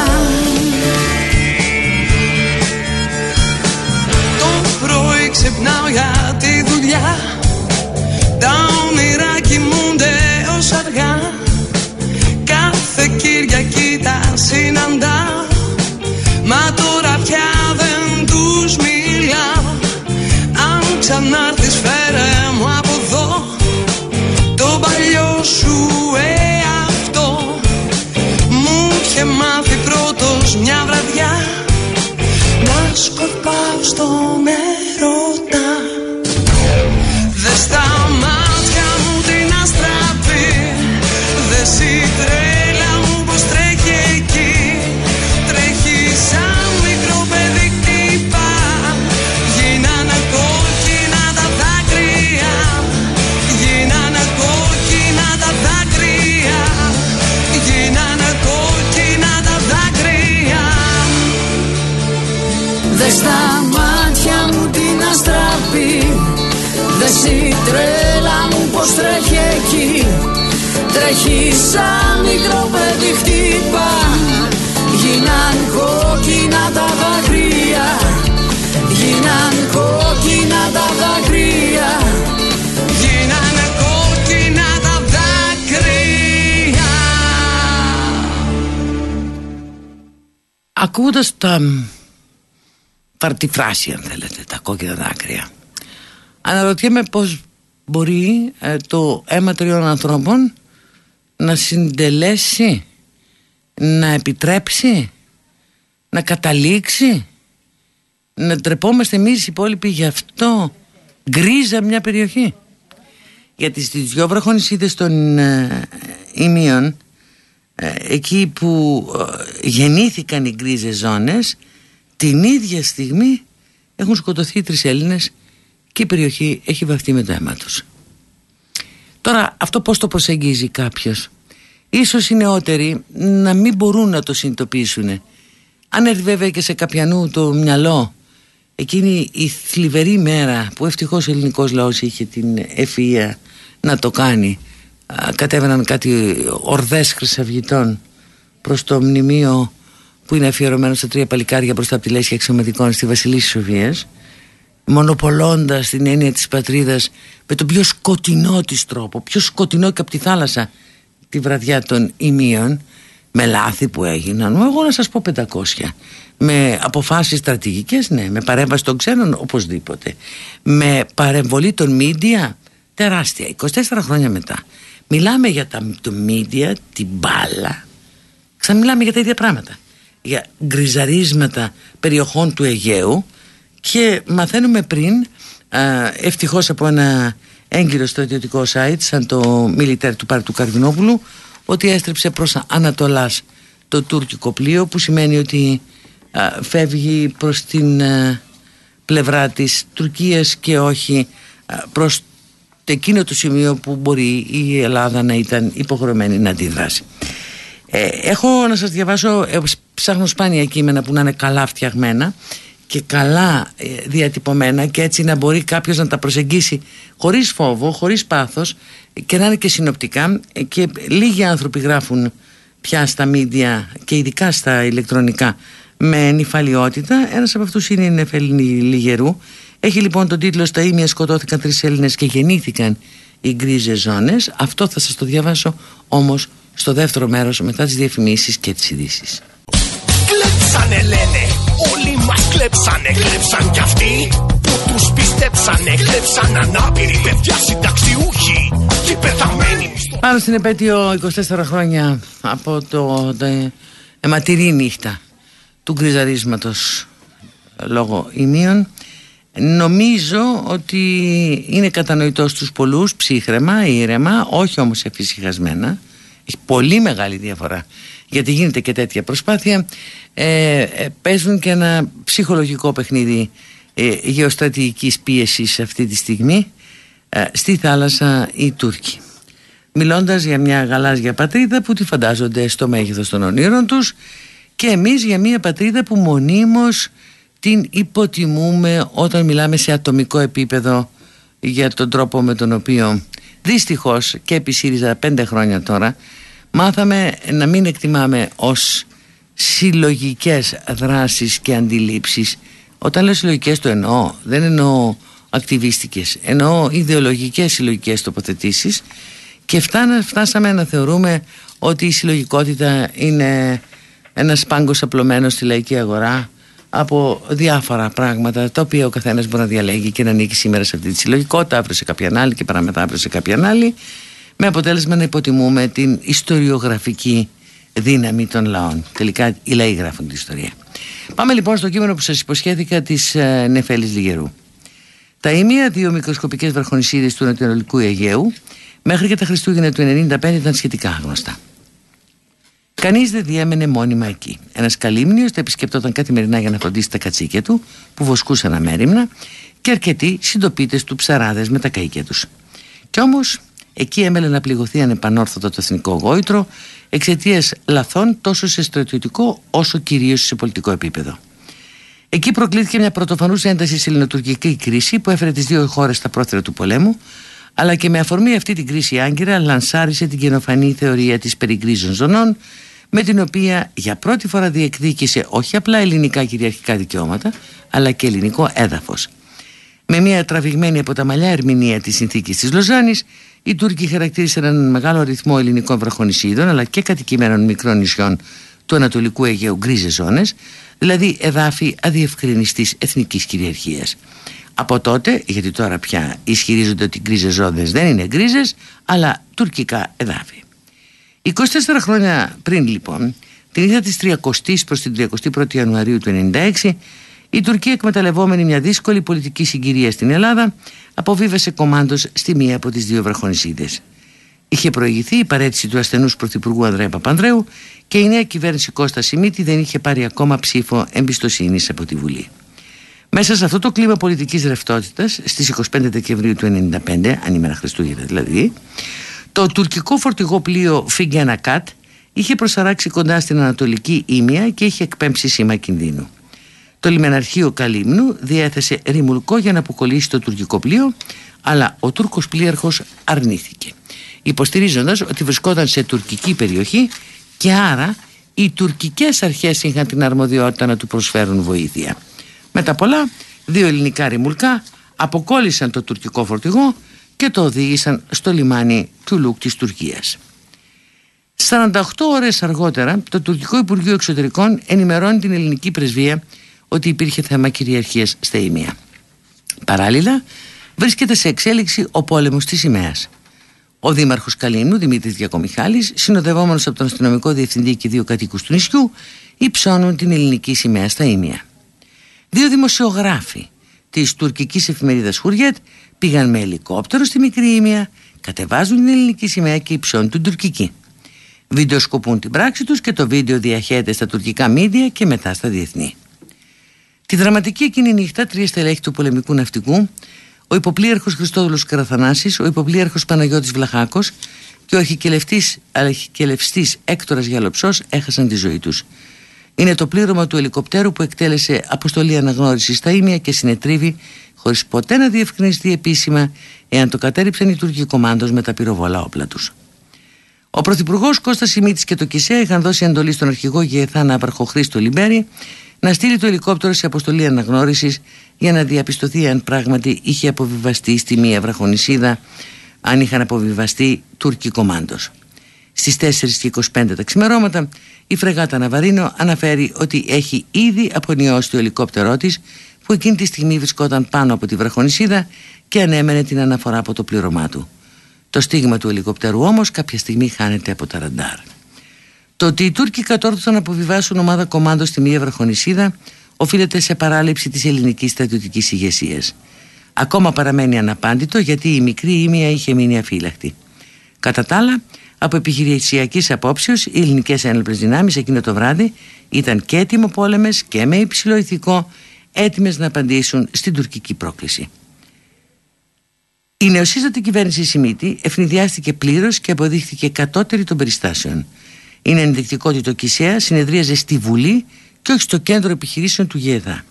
Το πρωί ξυπνάω για τη δουλειά Τα όνειρα κοιμούνται ως αργά. Κάθε Κυριακή τα συναντά. Μα τώρα πια δεν τους μιλάω Αν ξανάρθεις φέρε μου από εδώ Το παλιό σου εαυτό Μου είχε μάθει πρώτος μια βραδιά. Να σκορπάω στον έρωτα Ακούγοντας τα παρτιφράση αν θέλετε τα κόκκινα δάκρυα αναρωτιέμαι πως μπορεί ε, το αίμα τριών ανθρώπων να συντελέσει να επιτρέψει να καταλήξει να τρεπόμαστε εμείς οι υπόλοιποι γι' αυτό γκρίζα μια περιοχή. Γιατί στις δυο βραχονισίδες των ε, ημείων ε, εκεί που ε, γεννήθηκαν οι γκρίζες ζώνες την ίδια στιγμή έχουν σκοτωθεί τρεις Έλληνες και η περιοχή έχει βαφτεί με το αίμα τους. Τώρα αυτό πώς το προσεγγίζει κάποιος; Ίσως οι νεότεροι να μην μπορούν να το συνειδητοποιήσουν Αν έρθει βέβαια και σε καπιανού το μυαλό εκείνη η θλιβερή μέρα που ευτυχώς ο ελληνικός λαός είχε την ευφυΐα να το κάνει κατέβαιναν κάτι ορδές χρυσαυγητών προς το μνημείο που είναι αφιερωμένο στα τρία παλικάρια μπροστά από τη λέσχη αξιωματικών στη Βασιλή Σοφίας μονοπολώντας την έννοια της πατρίδας με τον πιο σκοτεινό της τρόπο πιο σκοτεινό και από τη θάλασσα τη βραδιά των ημείων με λάθη που έγιναν. Εγώ να σας πω 500 με αποφάσεις στρατηγικές ναι με παρέμβαση των ξένων οπωσδήποτε. Με παρεμβολή των μίντια τεράστια. 24 χρόνια μετά μιλάμε για τα, το μίντια την μπάλα. Ξαναμιλάμε για τα ίδια πράγματα. Για γκριζαρίσματα περιοχών του Αιγαίου και μαθαίνουμε πριν α, ευτυχώς από ένα έγκυρο στρατιωτικό site σαν το μιλιτέρ του Πάρου του Καρδινόπουλου ότι έστρεψε προς Ανατολάς το τουρκικό πλοίο που σημαίνει ότι φεύγει προς την πλευρά της Τουρκίας και όχι προς εκείνο το σημείο που μπορεί η Ελλάδα να ήταν υποχρεωμένη να αντιδράσει. Ε, έχω να σας διαβάσω, ε, ψάχνω σπάνια κείμενα που να είναι καλά φτιαγμένα και καλά ε, διατυπωμένα και έτσι να μπορεί κάποιος να τα προσεγγίσει χωρίς φόβο, χωρίς πάθος και να είναι και συνοπτικά και λίγοι άνθρωποι γράφουν πια στα μίντια και ειδικά στα ηλεκτρονικά με νυφαλιότητα. Ένας από αυτούς είναι η Νεφέλινη Λιγερού. Έχει λοιπόν τον τίτλο «Στα ίμια σκοτώθηκαν τρεις Έλληνες και γεννήθηκαν οι γκρίζε ζώνες». Αυτό θα σας το διαβάσω όμως στο δεύτερο μέρος μετά τις διαφημίσεις και τις ειδήσει. Κλέψανε λένε, όλοι μας κλέψανε, κλέψαν κι αυτοί που τους πιστέψανε, κλέψαν ανάπηροι παιδιά συνταξιούχοι και πεθαμένοι Πάνω στην επέτειο 24 χρόνια από το αιματηρή νύχτα του γκριζαρίσματος λόγω ημείων νομίζω ότι είναι κατανοητός στους πολλούς ψύχρεμα, ήρεμα, όχι όμως εφησυχασμένα. Έχει πολύ μεγάλη διαφορά γιατί γίνεται και τέτοια προσπάθεια. Ε, ε παίζουν και ένα ψυχολογικό παιχνίδι ε, γεωστρατηγικής πίεσης αυτή τη στιγμή ε, στη θάλασσα οι Τούρκοι. Μιλώντας για μια γαλάζια πατρίδα που τη φαντάζονται στο μέγεθος των ονείρων τους και εμείς για μια πατρίδα που μονίμως την υποτιμούμε όταν μιλάμε σε ατομικό επίπεδο για τον τρόπο με τον οποίο δυστυχώς και επί ΣΥΡΙΖΑ πέντε χρόνια τώρα μάθαμε να μην εκτιμάμε ως συλλογικές δράσεις και αντιλήψεις. Όταν λέω συλλογικές το εννοώ. Δεν εννοώ ακτιβίστικες. Εννοώ ιδεολογικές συλλογικές τοποθετήσεις. Και φτάσαμε να θεωρούμε ότι η συλλογικότητα είναι ένας πάγκος απλωμένος στη λαϊκή αγορά από διάφορα πράγματα τα οποία ο καθένας μπορεί να διαλέγει και να ανήκει σήμερα σε αυτή τη συλλογικότητα αύριο σε κάποια άλλη και παραμετά αύριο σε κάποια άλλη με αποτέλεσμα να υποτιμούμε την ιστοριογραφική δύναμη των λαών. Τελικά οι λαοί γράφουν την ιστορία. Πάμε λοιπόν στο κείμενο που σας υποσχέθηκα της ε, Νεφέλης Λιγερού. Τα ημεία δύο μικροσκοπικές βραχονισίδες του Νοτιοανατολικού Αιγαίου μέχρι και τα Χριστούγεννα του 1995 ήταν σχετικά γνωστά. Κανείς δεν διέμενε μόνιμα εκεί. Ένας καλύμνιο τα επισκεπτόταν καθημερινά για να φροντίσει τα κατσίκια του, που βοσκούσαν αμέριμνα, και αρκετοί συντοπίτες του ψαράδες με τα καίκια τους. Κι όμως εκεί έμελε να πληγωθεί ανεπανόρθωτο το εθνικό γόητρο εξαιτίας λαθών τόσο σε στρατιωτικό όσο κυρίως σε πολιτικό επίπεδο. Εκεί προκλήθηκε μια πρωτοφανούς ένταση σε ελληνοτουρκική κρίση που έφερε τις δύο χώρες στα πρόθυρα του πολέμου, αλλά και με αφορμή αυτή την κρίση Άγκυρα λανσάρισε την καινοφανή θεωρία της περικρίζων ζωνών με την οποία για πρώτη φορά διεκδίκησε όχι απλά ελληνικά κυριαρχικά δικαιώματα αλλά και ελληνικό έδαφος. Με μια τραβηγμένη από τα μαλλιά ερμηνεία της συνθήκης της Λοζάνης οι Τούρκοι χαρακτήρισαν έναν μεγάλο αριθμό ελληνικών βραχονισίδων αλλά και κατοικημένων μικρών νησιών του Ανατολικού Αιγαίου γκρίζες ζώνες, δηλαδή εδάφη αδιευκρινιστής εθνικής κυριαρχίας. Από τότε, γιατί τώρα πια ισχυρίζονται ότι οι γκρίζες ζώνες δεν είναι γκρίζες, αλλά τουρκικά εδάφη. 24 χρόνια πριν λοιπόν, την ίδια της 30ης προς την 31η Ιανουαρίου του 1996, η Τουρκία εκμεταλλευόμενη μια δύσκολη πολιτική συγκυρία στην Ελλάδα, αποβίβασε κομμάντος στη μία από τις δύο βραχονισίδες. Είχε προηγηθεί η παρέτηση του ασθενούς πρωθυπουργού Ανδρέα Παπανδρέου και η νέα κυβέρνηση Κώστα Σιμίτη δεν είχε πάρει ακόμα ψήφο εμπιστοσύνης από τη Βουλή. Μέσα σε αυτό το κλίμα πολιτικής ρευτότητας, στις 25 Δεκεμβρίου του 1995, ανήμερα Χριστούγεννα δηλαδή, το τουρκικό φορτηγό πλοίο Φιγκένα Κατ είχε προσαράξει κοντά στην Ανατολική Ήμια και είχε εκπέμψει σήμα κινδύνου. Το λιμεναρχείο Καλύμνου διέθεσε ρημουλκό για να αποκολλήσει το τουρκικό πλοίο, αλλά ο Τούρκος πλοίαρχος αρνήθηκε, υποστηρίζοντας ότι βρισκόταν σε τουρκική περιοχή και άρα οι τουρκικές αρχές είχαν την αρμοδιότητα να του προσφέρουν βοήθεια. Μετά πολλά, δύο ελληνικά ρημουλκά αποκόλλησαν το τουρκικό φορτηγό και το οδήγησαν στο λιμάνι του Λουκ της Τουρκίας. 48 ώρες αργότερα το τουρκικό Υπουργείο Εξωτερικών ενημερώνει την ελληνική πρεσβεία ότι υπήρχε θέμα κυριαρχίας στα Ήμια. Παράλληλα βρίσκεται σε εξέλιξη ο πόλεμος της σημαίας. Ο Δήμαρχος Καλίνου, Δημήτρης Διακομιχάλης, συνοδευόμενος από τον αστυνομικό διευθυντή και δύο κατοίκους του νησιού, υψώνουν την ελληνική σημαία στα Ήμια. Δύο δημοσιογράφοι της τουρκικής εφημερίδας Χουριέτ πήγαν με ελικόπτερο στη μικρή Ήμια, κατεβάζουν την ελληνική σημαία και υψώνουν την τουρκική. Βιντεοσκοπούν την πράξη τους και το βίντεο διαχέεται στα τουρκικά μίδια και μετά στα διεθνή. Τη δραματική εκείνη νύχτα, τρία στελέχη του πολεμικού ναυτικού, ο υποπλήρχος Χριστόδουλος Καραθανάσης, ο υποπλήρχος Παναγιώτης Βλαχάκος και ο αρχικελευστής Έκτορας Γιαλοψός έχασαν τη ζωή τους. Είναι το πλήρωμα του ελικοπτέρου που εκτέλεσε αποστολή αναγνώρισης στα ίμια και συνετρίβει χωρίς ποτέ να διευκρινιστεί επίσημα εάν το κατέριψαν οι Τούρκοι κομμάντος με τα πυροβολά όπλα τους. Ο Πρωθυπουργός Κώστας Σιμίτης και το ΚΙΣΕΑ είχαν δώσει εντολή στον αρχηγό Γεθά Ναύαρχο Χρήστο Λιμπέρι να στείλει το ελικόπτερο σε αποστολή αναγνώρισης για να διαπιστωθεί αν πράγματι είχε αποβιβαστεί στη μία βραχονισίδα, αν είχαν αποβιβαστεί Τούρκοι κομμάντος. Στις 4 και 25 τα ξημερώματα, η φρεγάτα Ναβαρίνο αναφέρει ότι έχει ήδη απονιώσει το ελικόπτερό της, που εκείνη τη στιγμή βρισκόταν πάνω από τη βραχονισίδα και ανέμενε την αναφορά από το πλήρωμά του. Το στίγμα του ελικοπτέρου όμως κάποια στιγμή χάνεται από τα ραντάρ. Το ότι οι Τούρκοι κατόρθωσαν να αποβιβάσουν ομάδα κομμάτων στη μία βραχονισίδα οφείλεται σε παράληψη της ελληνικής στρατιωτικής ηγεσίας. Ακόμα παραμένει αναπάντητο γιατί η μικρή ήμια είχε μείνει αφύλακτη. Κατά τα άλλα, από επιχειρησιακής απόψεως, οι ελληνικές ένοπλες δυνάμεις εκείνο το βράδυ ήταν και έτοιμο πόλεμες και με υψηλό ηθικό έτοιμες να απαντήσουν στην τουρκική πρόκληση. Η νεοσύστατη κυβέρνηση Σιμίτη ευνηδιάστηκε πλήρως και αποδείχθηκε κατώτερη των περιστάσεων. Είναι ενδεικτικό ότι το ΚΙΣΕΑ συνεδρίαζε στη Βουλή και όχι στο κέντρο επιχειρήσεων του ΓΕΔΑ.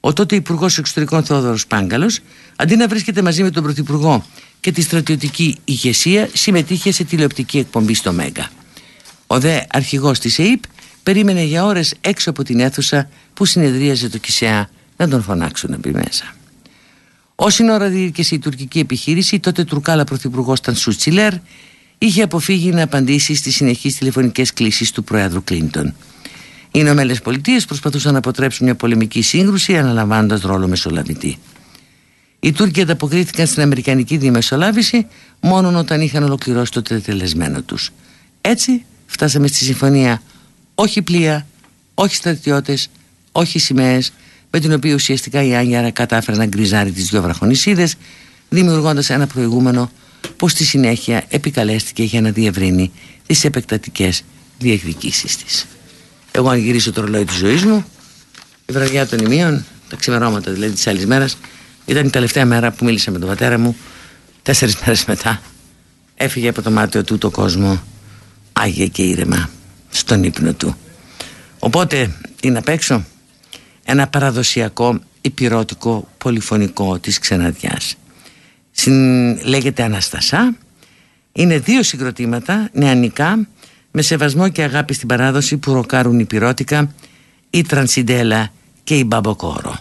Ο τότε Υπουργός Εξωτερικών Θεόδωρος Πάγκαλος, αντί να βρίσκεται μαζί με τον Πρωθυπουργό και τη στρατιωτική ηγεσία, συμμετείχε σε τηλεοπτική εκπομπή στο ΜΕΓΑ. Ο δε αρχηγός της ΕΕΠ περίμενε για ώρες έξω από την αίθουσα που συνεδρίαζε το ΚΙΣΕΑ να τον φωνάξουν να μπει μέσα. Όση ώρα διήρκεσε η τουρκική επιχείρηση, τότε Τουρκάλα πρωθυπουργός Τανσού Τσιλέρ είχε αποφύγει να απαντήσει στις συνεχείς τηλεφωνικές κλήσεις του Προέδρου Κλίντον. Οι Ηνωμένες Πολιτείες προσπαθούσαν να αποτρέψουν μια πολεμική σύγκρουση αναλαμβάνοντας ρόλο μεσολαβητή. Οι Τούρκοι ανταποκρίθηκαν στην Αμερικανική διαμεσολάβηση μόνο όταν είχαν ολοκληρώσει το τελεσμένο τους. Έτσι φτάσαμε στη συμφωνία όχι πλοία, όχι στρατιώτες, όχι σημαίες, με την οποία ουσιαστικά η Άνιαρα κατάφερε να γκριζάρει τις δυο βραχονισίδες δημιουργώντας ένα προηγούμενο που στη συνέχεια επικαλέστηκε για να διευρύνει τις επεκτατικές διεκδικήσεις της. Εγώ αν γυρίσω το ρολόι της ζωής μου η βραδιά των ημείων, τα ξημερώματα δηλαδή της άλλης μέρας ήταν η τελευταία μέρα που μίλησα με τον πατέρα μου τέσσερις μέρες μετά έφυγε από το μάτιο του το κόσμο άγια και ήρεμα στον ύπνο του οπότε τι να παίξω ένα παραδοσιακό υπηρώτικο πολυφωνικό της ξεναδιάς. Συν, λέγεται Αναστασά, είναι δύο συγκροτήματα νεανικά με σεβασμό και αγάπη στην παράδοση που ροκάρουν υπηρώτικα η Τρανσιντέλα και η Μπαμποκόρο.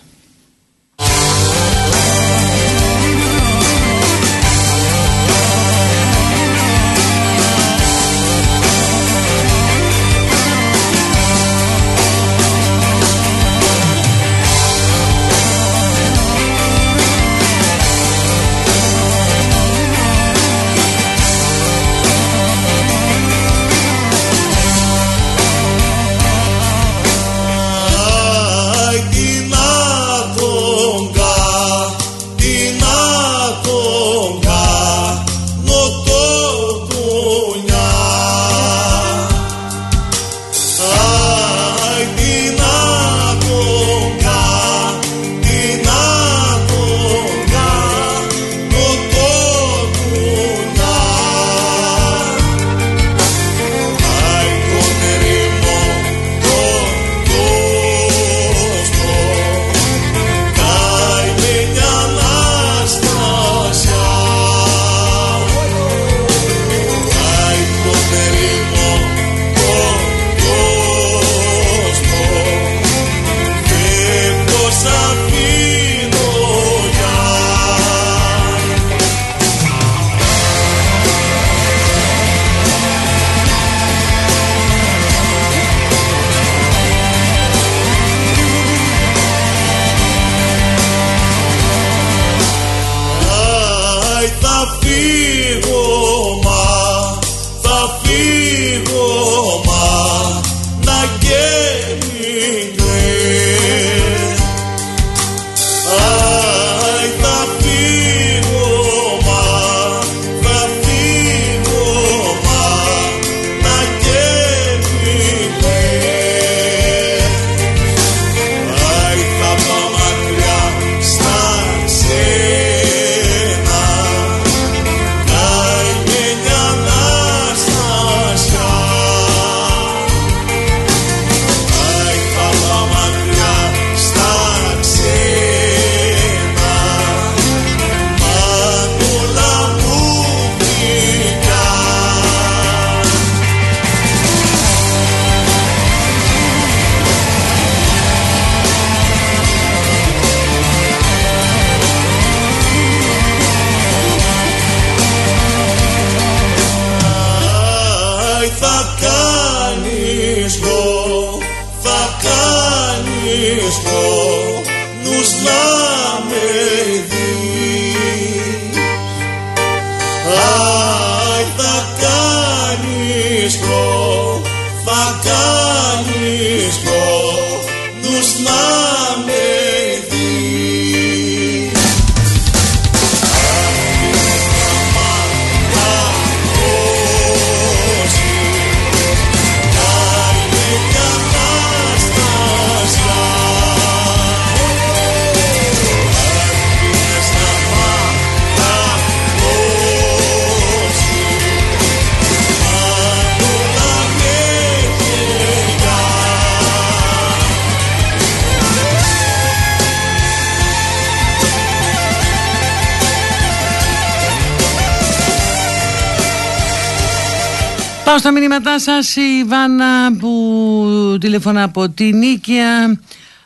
Πάω στα μηνύματά σας η Βάνα που τηλεφωνά από την Νίκαια.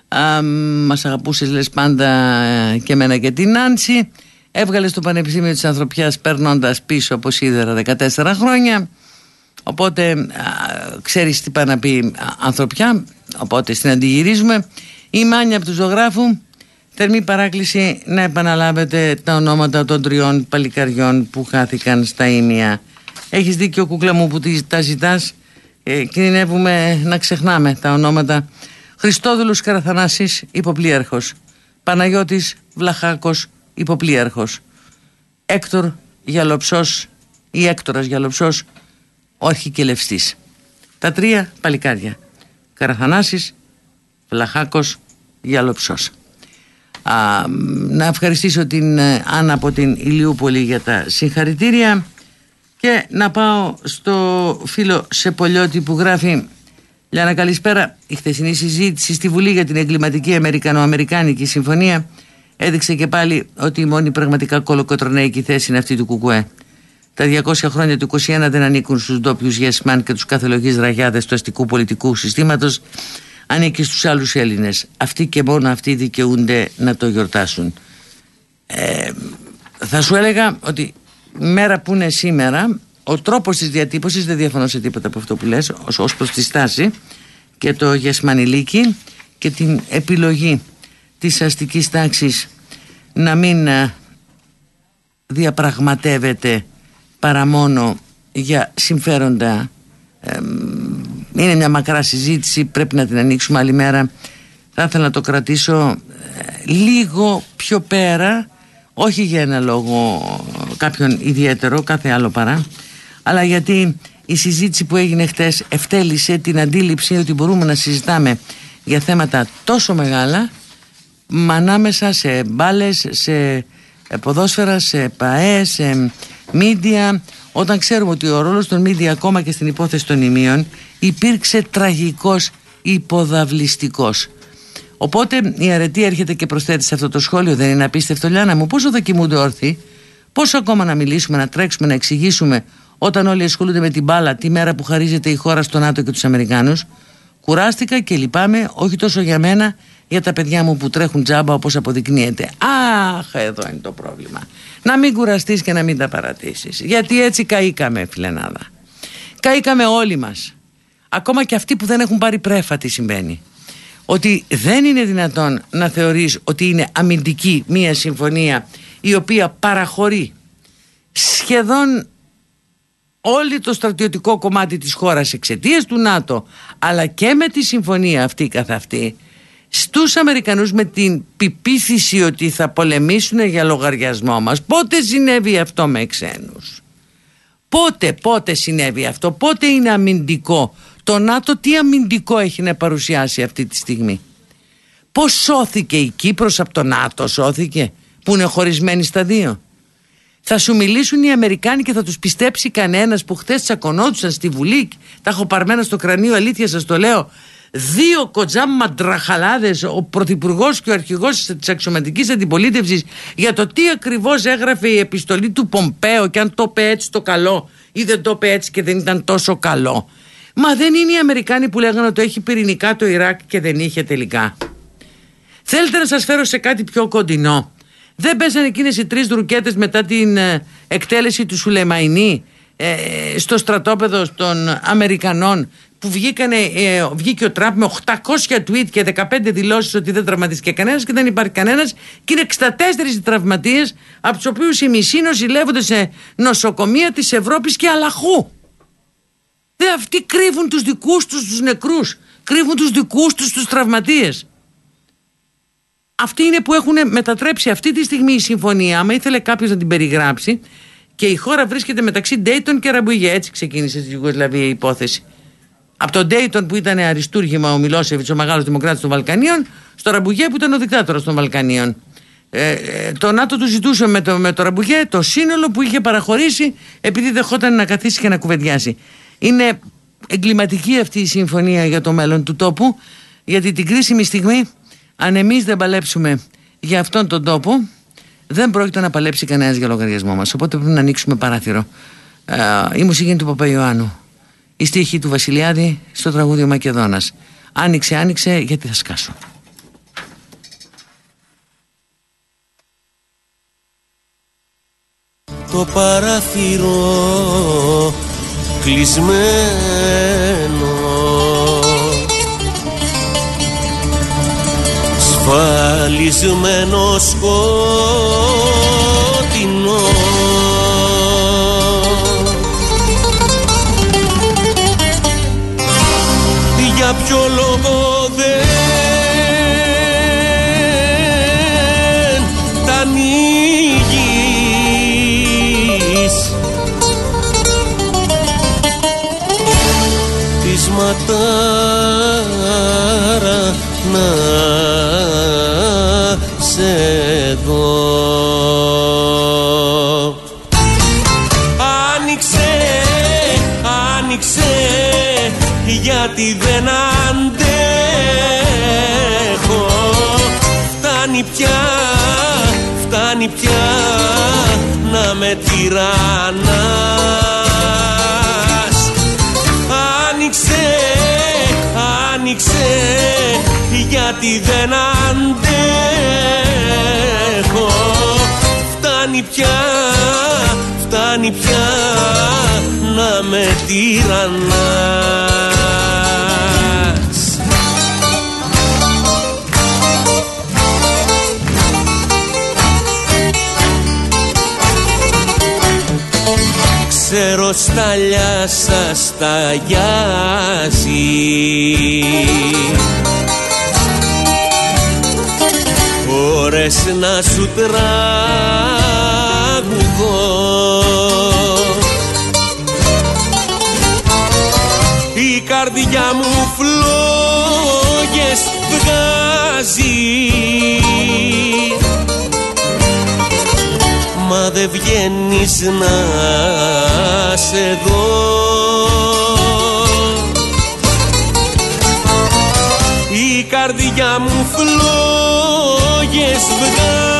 Α, Μας αγαπούσες λες πάντα ε, και εμένα και την Άνση. Έβγαλε στο Πανεπιστήμιο της Ανθρωπιάς περνώντας πίσω από σίδερα 14 χρόνια. Οπότε α, ξέρεις τι πάει να πει α, ανθρωπιά Οπότε στην αντιγυρίζουμε Η Μάνια από του ζωγράφου. Θερμή παράκληση να επαναλάβετε τα ονόματα των τριών παλικαριών που χάθηκαν στα ίμια Έχεις δίκιο κούκλα μου που τα ζητάς. Ε, Κινδυνεύουμε να ξεχνάμε τα ονόματα. Χριστόδουλος Καραθανάσης υποπλίαρχος Παναγιώτης Βλαχάκος υποπλίαρχος Έκτορ Γιαλοψός ή Έκτορας Γιαλοψός ο αρχικελευστής Τα τρία παλικάρια. Καραθανάσης, Βλαχάκος, Γιαλοψός. Α, Να ευχαριστήσω την ε, Άννα από την Ηλιούπολη για τα συγχαρητήρια και να πάω στο φίλο Σεπολιώτη που γράφει Λιάννα καλησπέρα η χθεσινή συζήτηση στη Βουλή για την εγκληματική Αμερικανο-Αμερικάνικη Συμφωνία έδειξε και πάλι ότι η μόνη πραγματικά κολοκοτρονέικη θέση είναι αυτή του Κουκουέ. Τα 200 χρόνια του 21 δεν ανήκουν στους ντόπιους yes man και τους καθελογείς ραγιάδες του αστικού πολιτικού συστήματος ανήκει στους άλλους Έλληνες. Αυτοί και μόνο αυτοί δικαιούνται να το γιορτάσουν. Ε, θα σου έλεγα ότι μέρα που είναι σήμερα ο τρόπος της διατύπωσης δεν διαφωνώ σε τίποτα από αυτό που λες ως, ως προς τη στάση και το γεσμανιλίκι και την επιλογή της αστικής τάξης να μην ε, διαπραγματεύεται παρά μόνο για συμφέροντα είναι μια μακρά συζήτηση πρέπει να την ανοίξουμε άλλη μέρα. Θα ήθελα να το κρατήσω ε, λίγο πιο πέρα όχι για ένα λόγο κάποιον ιδιαίτερο, κάθε άλλο παρά, αλλά γιατί η συζήτηση που έγινε χτες ευτέλησε την αντίληψη ότι μπορούμε να συζητάμε για θέματα τόσο μεγάλα μα ανάμεσα σε μπάλες, σε ποδόσφαιρα, σε ΠαΕ, σε μίντια όταν ξέρουμε ότι ο ρόλος των μίντια ακόμα και στην υπόθεση των ημείων υπήρξε τραγικός υποδαβλιστικός Οπότε η αρετή έρχεται και προσθέτει σε αυτό το σχόλιο. Δεν είναι απίστευτο, Λιάννα μου. Πόσο θα κοιμούνται όρθιοι, πόσο ακόμα να μιλήσουμε, να τρέξουμε, να εξηγήσουμε όταν όλοι ασχολούνται με την μπάλα τη μέρα που χαρίζεται η χώρα στο ΝΑΤΟ και τους Αμερικάνους; Κουράστηκα και λυπάμαι, όχι τόσο για μένα, για τα παιδιά μου που τρέχουν τζάμπα όπως αποδεικνύεται. Αχ, εδώ είναι το πρόβλημα. Να μην κουραστείς και να μην τα παρατήσεις. Γιατί έτσι καήκαμε, φιλενάδα. Καήκαμε όλοι μας. Ακόμα και αυτοί που δεν έχουν πάρει πρέφα τι συμβαίνει ότι δεν είναι δυνατόν να θεωρείς ότι είναι αμυντική μία συμφωνία η οποία παραχωρεί σχεδόν όλη το στρατιωτικό κομμάτι της χώρας εξαιτίας του ΝΑΤΟ αλλά και με τη συμφωνία αυτή καθ' αυτή στους Αμερικανούς με την πεποίθηση ότι θα πολεμήσουν για λογαριασμό μας. Πότε συνέβη αυτό με ξένους; Πότε πότε συνέβη αυτό; Πότε είναι αμυντικό το ΝΑΤΟ τι αμυντικό έχει να παρουσιάσει αυτή τη στιγμή; Πώς σώθηκε η Κύπρος από το ΝΑΤΟ, σώθηκε, που είναι χωρισμένη στα δύο; Θα σου μιλήσουν οι Αμερικάνοι και θα τους πιστέψει κανένας που χθες τσακωνόντουσαν στη Βουλή, τα έχω παρμένα στο κρανίο, αλήθεια σας το λέω, δύο κοτζάμ μαντραχαλάδες, ο Πρωθυπουργός και ο Αρχηγός της Αξιωματικής Αντιπολίτευσης για το τι ακριβώς έγραφε η επιστολή του Πομπέο και αν το είπε έτσι το καλό ή δεν το είπε έτσι και δεν ήταν τόσο καλό. Μα δεν είναι οι Αμερικάνοι που λέγανε ότι έχει πυρηνικά το Ιράκ και δεν είχε τελικά. Θέλετε να σας φέρω σε κάτι πιο κοντινό. Δεν πέσανε εκείνες οι τρεις ρουκέτες μετά την ε, εκτέλεση του Σουλεμαϊνή ε, στο στρατόπεδο των Αμερικανών που βγήκανε, ε, βγήκε ο Τραμπ με 800 tweet και 15 δηλώσεις ότι δεν τραυματίστηκε κανένας και δεν υπάρχει κανένας και είναι 64 οι τραυματίες από τους οποίους οι μισοί νοσηλεύονται σε νοσοκομεία της Ευρώπης και Αλαχού. Δε αυτοί κρύβουν τους δικούς τους τους νεκρούς, κρύβουν τους δικούς τους τους τραυματίες. Αυτοί είναι που έχουν μετατρέψει αυτή τη στιγμή η συμφωνία. Άμα ήθελε κάποιος να την περιγράψει και η χώρα βρίσκεται μεταξύ Ντέιτον και Ραμπουγέ. Έτσι ξεκίνησε στη Ιουγκοσλαβία η υπόθεση. Από τον Ντέιτον που ήταν αριστούργημα ο Μιλόσεβιτς, ο μεγάλος δημοκράτης των Βαλκανίων, στο Ραμπουγιέ που ήταν ο δικτάτορας των Βαλκανίων. Ε, ε, το ΝΑΤΟ του ζητούσε με το, με το Ραμπουγιέ το σύνολο που είχε παραχωρήσει επειδή δεχόταν να καθίσει και να κουβεντιάσει. Είναι εγκληματική αυτή η συμφωνία για το μέλλον του τόπου, γιατί την κρίσιμη στιγμή, αν εμείς δεν παλέψουμε για αυτόν τον τόπο, δεν πρόκειται να παλέψει κανένας για λογαριασμό μας. Οπότε πρέπει να ανοίξουμε παράθυρο. Ε, η μουσική είναι του Παπαϊωάννου. Οι στίχοι του Βασιλιάδη στο τραγούδι Μακεδόνας. Άνοιξε, άνοιξε, γιατί θα σκάσω. Το παράθυρο κλεισμένο. Σφαλισμένο σκότεινο για ποιο λόγο να σε δω. Άνοιξε, άνοιξε γιατί δεν αντέχω. Φτάνει πια, φτάνει πια να με τυραννάς Φτάνει πια, φτάνει πια να με τυραννάς. Ξέρω σταλιά σας τα γιάζει. Ώρες να σου τραγουδώ Η καρδιά μου φλόγες βγάζει. Μα δεν βγαίνεις να σε δω. Η καρδιά μου φλόγες βγάζει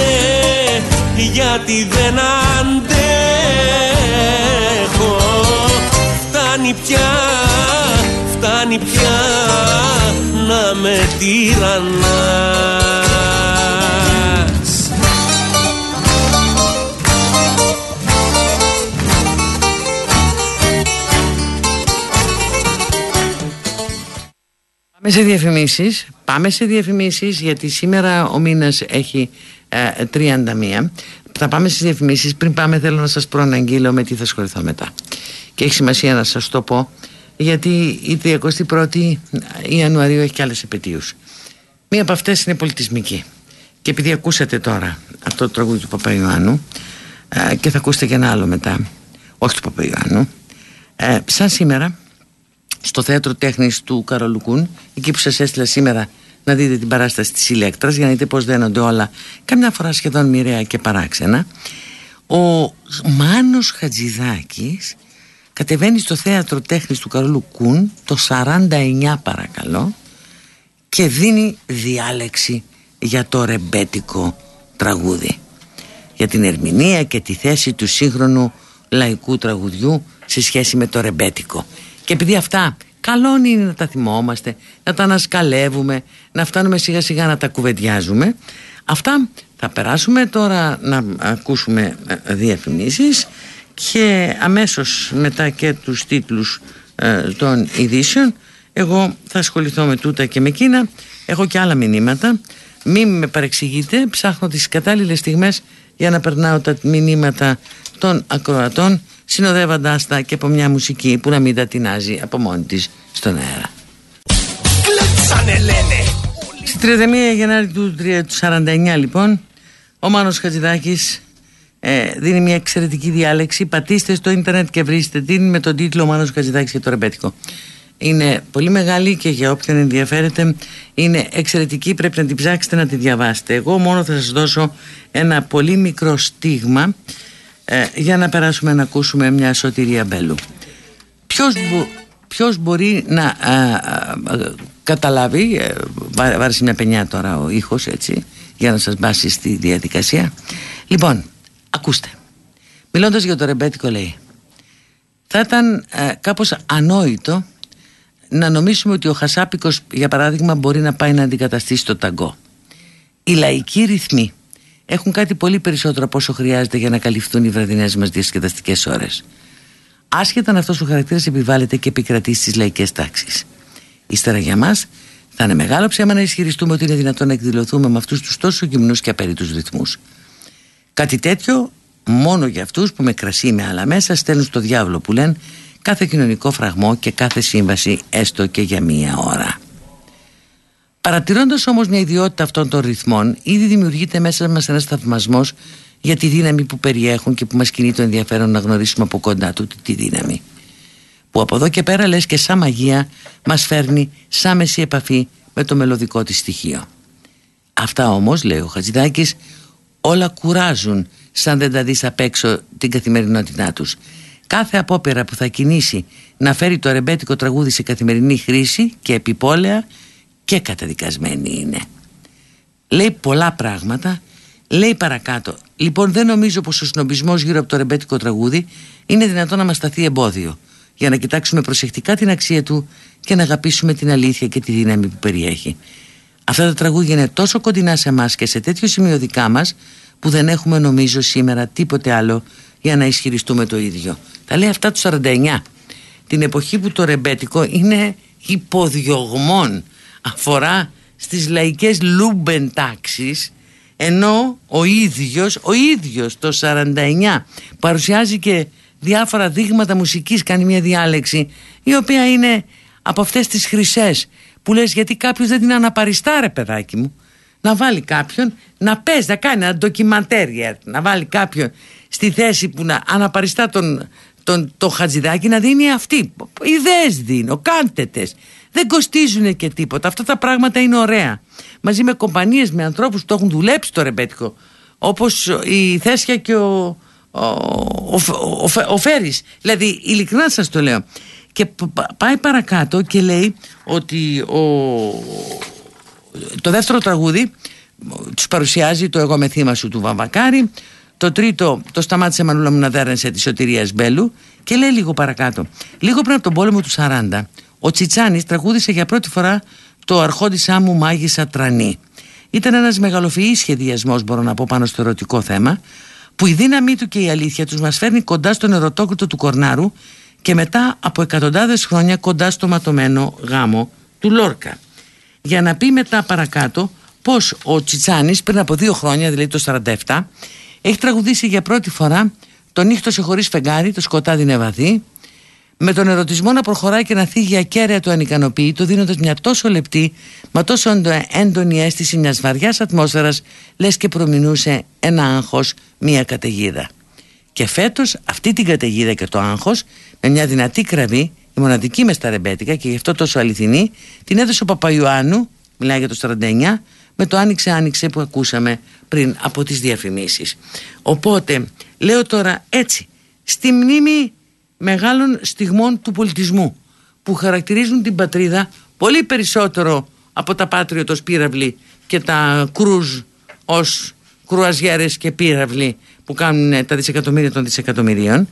γιατί δεν αντέχω. Φτάνει πια, φτάνει πια να με τυραννάς. Πάμε σε διαφημίσεις, πάμε σε διαφημίσεις γιατί σήμερα ο μήνας έχει 31 θα πάμε στις διαφημίσεις. Πριν πάμε θέλω να σας προαναγγείλω με τι θα ασχοληθώ μετά. Και έχει σημασία να σας το πω γιατί η 31η Ιανουαρίου έχει και άλλες επαιτίους. Μία από αυτές είναι πολιτισμική. Και επειδή ακούσατε τώρα αυτό το τραγούδι του Παπαϊωάννου ε, και θα ακούσετε και ένα άλλο μετά όχι του Παπαϊωάννου ε, σαν σήμερα στο θέατρο τέχνης του Καρολουκούν εκεί που σας έστειλα σήμερα να δείτε την παράσταση της ηλέκτρας για να δείτε πως δένονται όλα. Καμιά φορά σχεδόν μοιραία και παράξενα. Ο Μάνος Χατζηδάκης κατεβαίνει στο θέατρο τέχνης του Καρόλου Κούν το 49 παρακαλώ και δίνει διάλεξη για το ρεμπέτικο τραγούδι. Για την ερμηνεία και τη θέση του σύγχρονου λαϊκού τραγουδιού σε σχέση με το ρεμπέτικο. Και επειδή αυτά καλό είναι να τα θυμόμαστε να τα ανασκαλεύουμε να φτάνουμε σιγά σιγά να τα κουβεντιάζουμε. Αυτά θα περάσουμε τώρα να ακούσουμε ε, διαφημίσεις και αμέσως μετά και τους τίτλους ε, των ειδήσεων εγώ θα ασχοληθώ με τούτα και με εκείνα. Έχω και άλλα μηνύματα. Μην με παρεξηγείτε ψάχνω τις κατάλληλες στιγμές για να περνάω τα μηνύματα των ακροατών συνοδεύοντάς τα και από μια μουσική που να μην τα τεινάζει από μόνη της στον αέρα Στη 31 Γενάρη του 49 λοιπόν ο Μάνος Χατζηδάκης ε, δίνει μια εξαιρετική διάλεξη. Πατήστε στο ίντερνετ και βρίσκετε την με τον τίτλο Μάνος Χατζηδάκης και το ρεμπέτικο. Είναι πολύ μεγάλη και για όποιον ενδιαφέρεται είναι εξαιρετική. Πρέπει να την ψάξετε να τη διαβάσετε. Εγώ μόνο θα σας δώσω ένα πολύ μικρό στίγμα ε, για να περάσουμε να ακούσουμε μια σωτηρία μπέλου. Ποιος, ποιος μπορεί να α, καταλάβει, ε, βάρεσε μια πενιά τώρα ο ήχος έτσι, για να σας μπάσει στη διαδικασία. Λοιπόν, ακούστε. Μιλώντας για το ρεμπέτικο λέει θα ήταν ε, κάπως ανόητο να νομίσουμε ότι ο Χασάπικος για παράδειγμα μπορεί να πάει να αντικαταστήσει το ταγκό. Οι λαϊκοί ρυθμοί έχουν κάτι πολύ περισσότερο από όσο χρειάζεται για να καλυφθούν οι βραδινές μας διασκεδαστικές ώρες. Άσχετα αν αυτός ο χαρακτήρας επιβάλλεται και επικρατεί στις λαϊκές τάξεις. Ύστερα για μας θα είναι μεγάλο ψέμα να ισχυριστούμε ότι είναι δυνατόν να εκδηλωθούμε με αυτούς τους τόσο γυμνούς και απέριτους ρυθμούς. Κάτι τέτοιο μόνο για αυτούς που με κρασί με άλλα μέσα στέλνουν στο διάβολο που λένε κάθε κοινωνικό φραγμό και κάθε σύμβαση έστω και για μία ώρα. Παρατηρώντας όμως μια ιδιότητα αυτών των ρυθμών, ήδη δημιουργείται μέσα μας ένας θαυμασμός για τη δύναμη που περιέχουν και που μας κινεί το ενδιαφέρον να γνωρίσουμε από κοντά του τη δύναμη που από εδώ και πέρα λες και σαν μαγεία μας φέρνει σαν μεσή επαφή με το μελωδικό της στοιχείο. Αυτά όμως, λέει ο Χατζηδάκης, όλα κουράζουν σαν δεν τα δεις απ' έξω την καθημερινότητά τους. Κάθε απόπειρα που θα κινήσει να φέρει το ρεμπέτικο τραγούδι σε καθημερινή χρήση και επιπόλαια και καταδικασμένη είναι. Λέει πολλά πράγματα, λέει παρακάτω. Λοιπόν δεν νομίζω πως ο σνομπισμός γύρω από το ρεμπέτικο τραγούδι είναι δυνατόν να μας σταθεί εμπόδιο για να κοιτάξουμε προσεκτικά την αξία του και να αγαπήσουμε την αλήθεια και τη δύναμη που περιέχει. Αυτά τα τραγούδια είναι τόσο κοντινά σε εμάς και σε τέτοιο σημείο δικά μας, που δεν έχουμε νομίζω σήμερα τίποτε άλλο για να ισχυριστούμε το ίδιο. Τα λέει αυτά του 49. Την εποχή που το ρεμπέτικο είναι υποδιωγμών. Αφορά στις λαϊκές λούμπεν τάξεις ενώ ο ίδιος, ο ίδιος το 49 παρουσιάζει και διάφορα δείγματα μουσικής κάνει μια διάλεξη η οποία είναι από αυτές τις χρυσές που λες γιατί κάποιος δεν την αναπαριστά ρε παιδάκι μου να βάλει κάποιον να παίζει, να κάνει ένα ντοκιμαντέρ να βάλει κάποιον στη θέση που να αναπαριστά τον, τον, το χατζηδάκι να δίνει αυτή ιδέες δίνω, κάντετες δεν κοστίζουν και τίποτα. Αυτά τα πράγματα είναι ωραία. Μαζί με κομπανίες, με ανθρώπους που το έχουν δουλέψει το ρεμπέτικο. Όπως η Θέσια και ο, ο, ο, ο, Φέρης. Δηλαδή ειλικρινά σας το λέω. Και πάει παρακάτω και λέει ότι ο, το δεύτερο τραγούδι τους παρουσιάζει το «Εγώ με θύμα σου» του Βαμβακάρη. Το τρίτο το «Σταμάτησε μανούλα μου να δέρνεσαι» της Σωτηρίας Μπέλου και λέει λίγο παρακάτω. Λίγο πριν από τον πόλεμο του 40 ο Τσιτσάνης τραγούδισε για πρώτη φορά το «Αρχόντισά μου μάγισσα τρανή» ήταν ένας μεγαλοφυής σχεδιασμός μπορώ να πω πάνω στο ερωτικό θέμα που η δύναμή του και η αλήθεια τους μας φέρνει κοντά στον ερωτόκριτο του Κορνάρου και μετά από εκατοντάδες χρόνια κοντά στο ματωμένο γάμο του Λόρκα. Για να πει μετά παρακάτω πως ο Τσιτσάνης πριν από δύο χρόνια, δηλαδή το 47, έχει τραγουδήσει για πρώτη φορά το νύχτωσε χωρίς φεγγάρι, το σκοτάδι νεβαδί, με τον ερωτισμό να προχωράει και να θίγει ακέραια το ανικανοποιητό δίνοντας μια τόσο λεπτή μα τόσο έντονη αίσθηση μιας βαριάς ατμόσφαιρας λες και προμηνούσε ένα άγχος μια καταιγίδα και φέτος αυτή την καταιγίδα και το άγχος με μια δυνατή κραυγή η μοναδική μες στα ρεμπέτικα και γι' αυτό τόσο αληθινή την έδωσε ο Παπαϊωάννου μιλάει για το 49 με το άνοιξε άνοιξε που ακούσαμε πριν από τις διαφημίσεις. Οπότε λέω τώρα έτσι, στη μνήμη μεγάλων στιγμών του πολιτισμού που χαρακτηρίζουν την πατρίδα πολύ περισσότερο από τα πάτριωτος πύραυλοι και τα κρούζ ως κρουαζιέρες και πύραυλοι που κάνουν τα δισεκατομμύρια των δισεκατομμυρίων.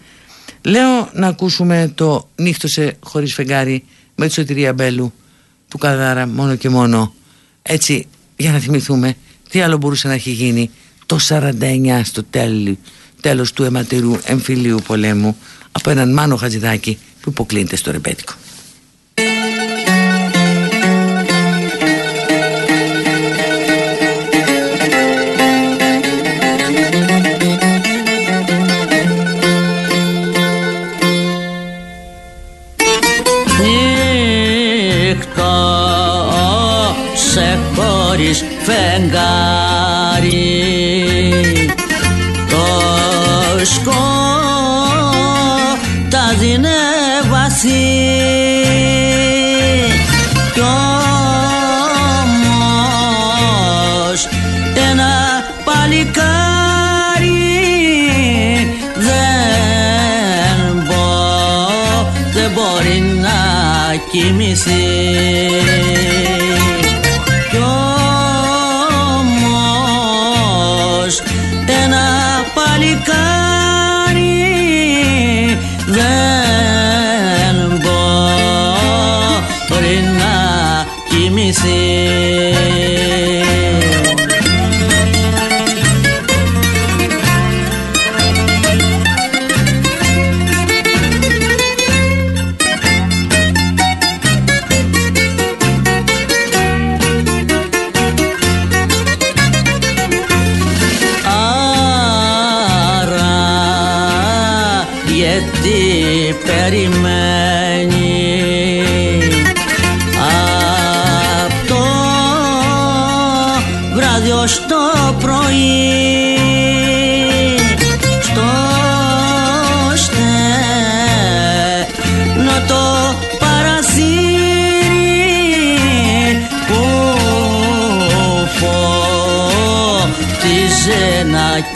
Λέω να ακούσουμε το νύχτωσε χωρίς φεγγάρι με τη σωτηρία Μπέλου του Καδάρα μόνο και μόνο. Έτσι για να θυμηθούμε τι άλλο μπορούσε να έχει γίνει το 49 στο τέλος, τέλος του αιματηρού εμφυλίου πολέμου από έναν Μάνο Χατζηδάκη που υποκλίνεται στο ρεμπέτικο. φεγγάρι το σκοτάδι que me se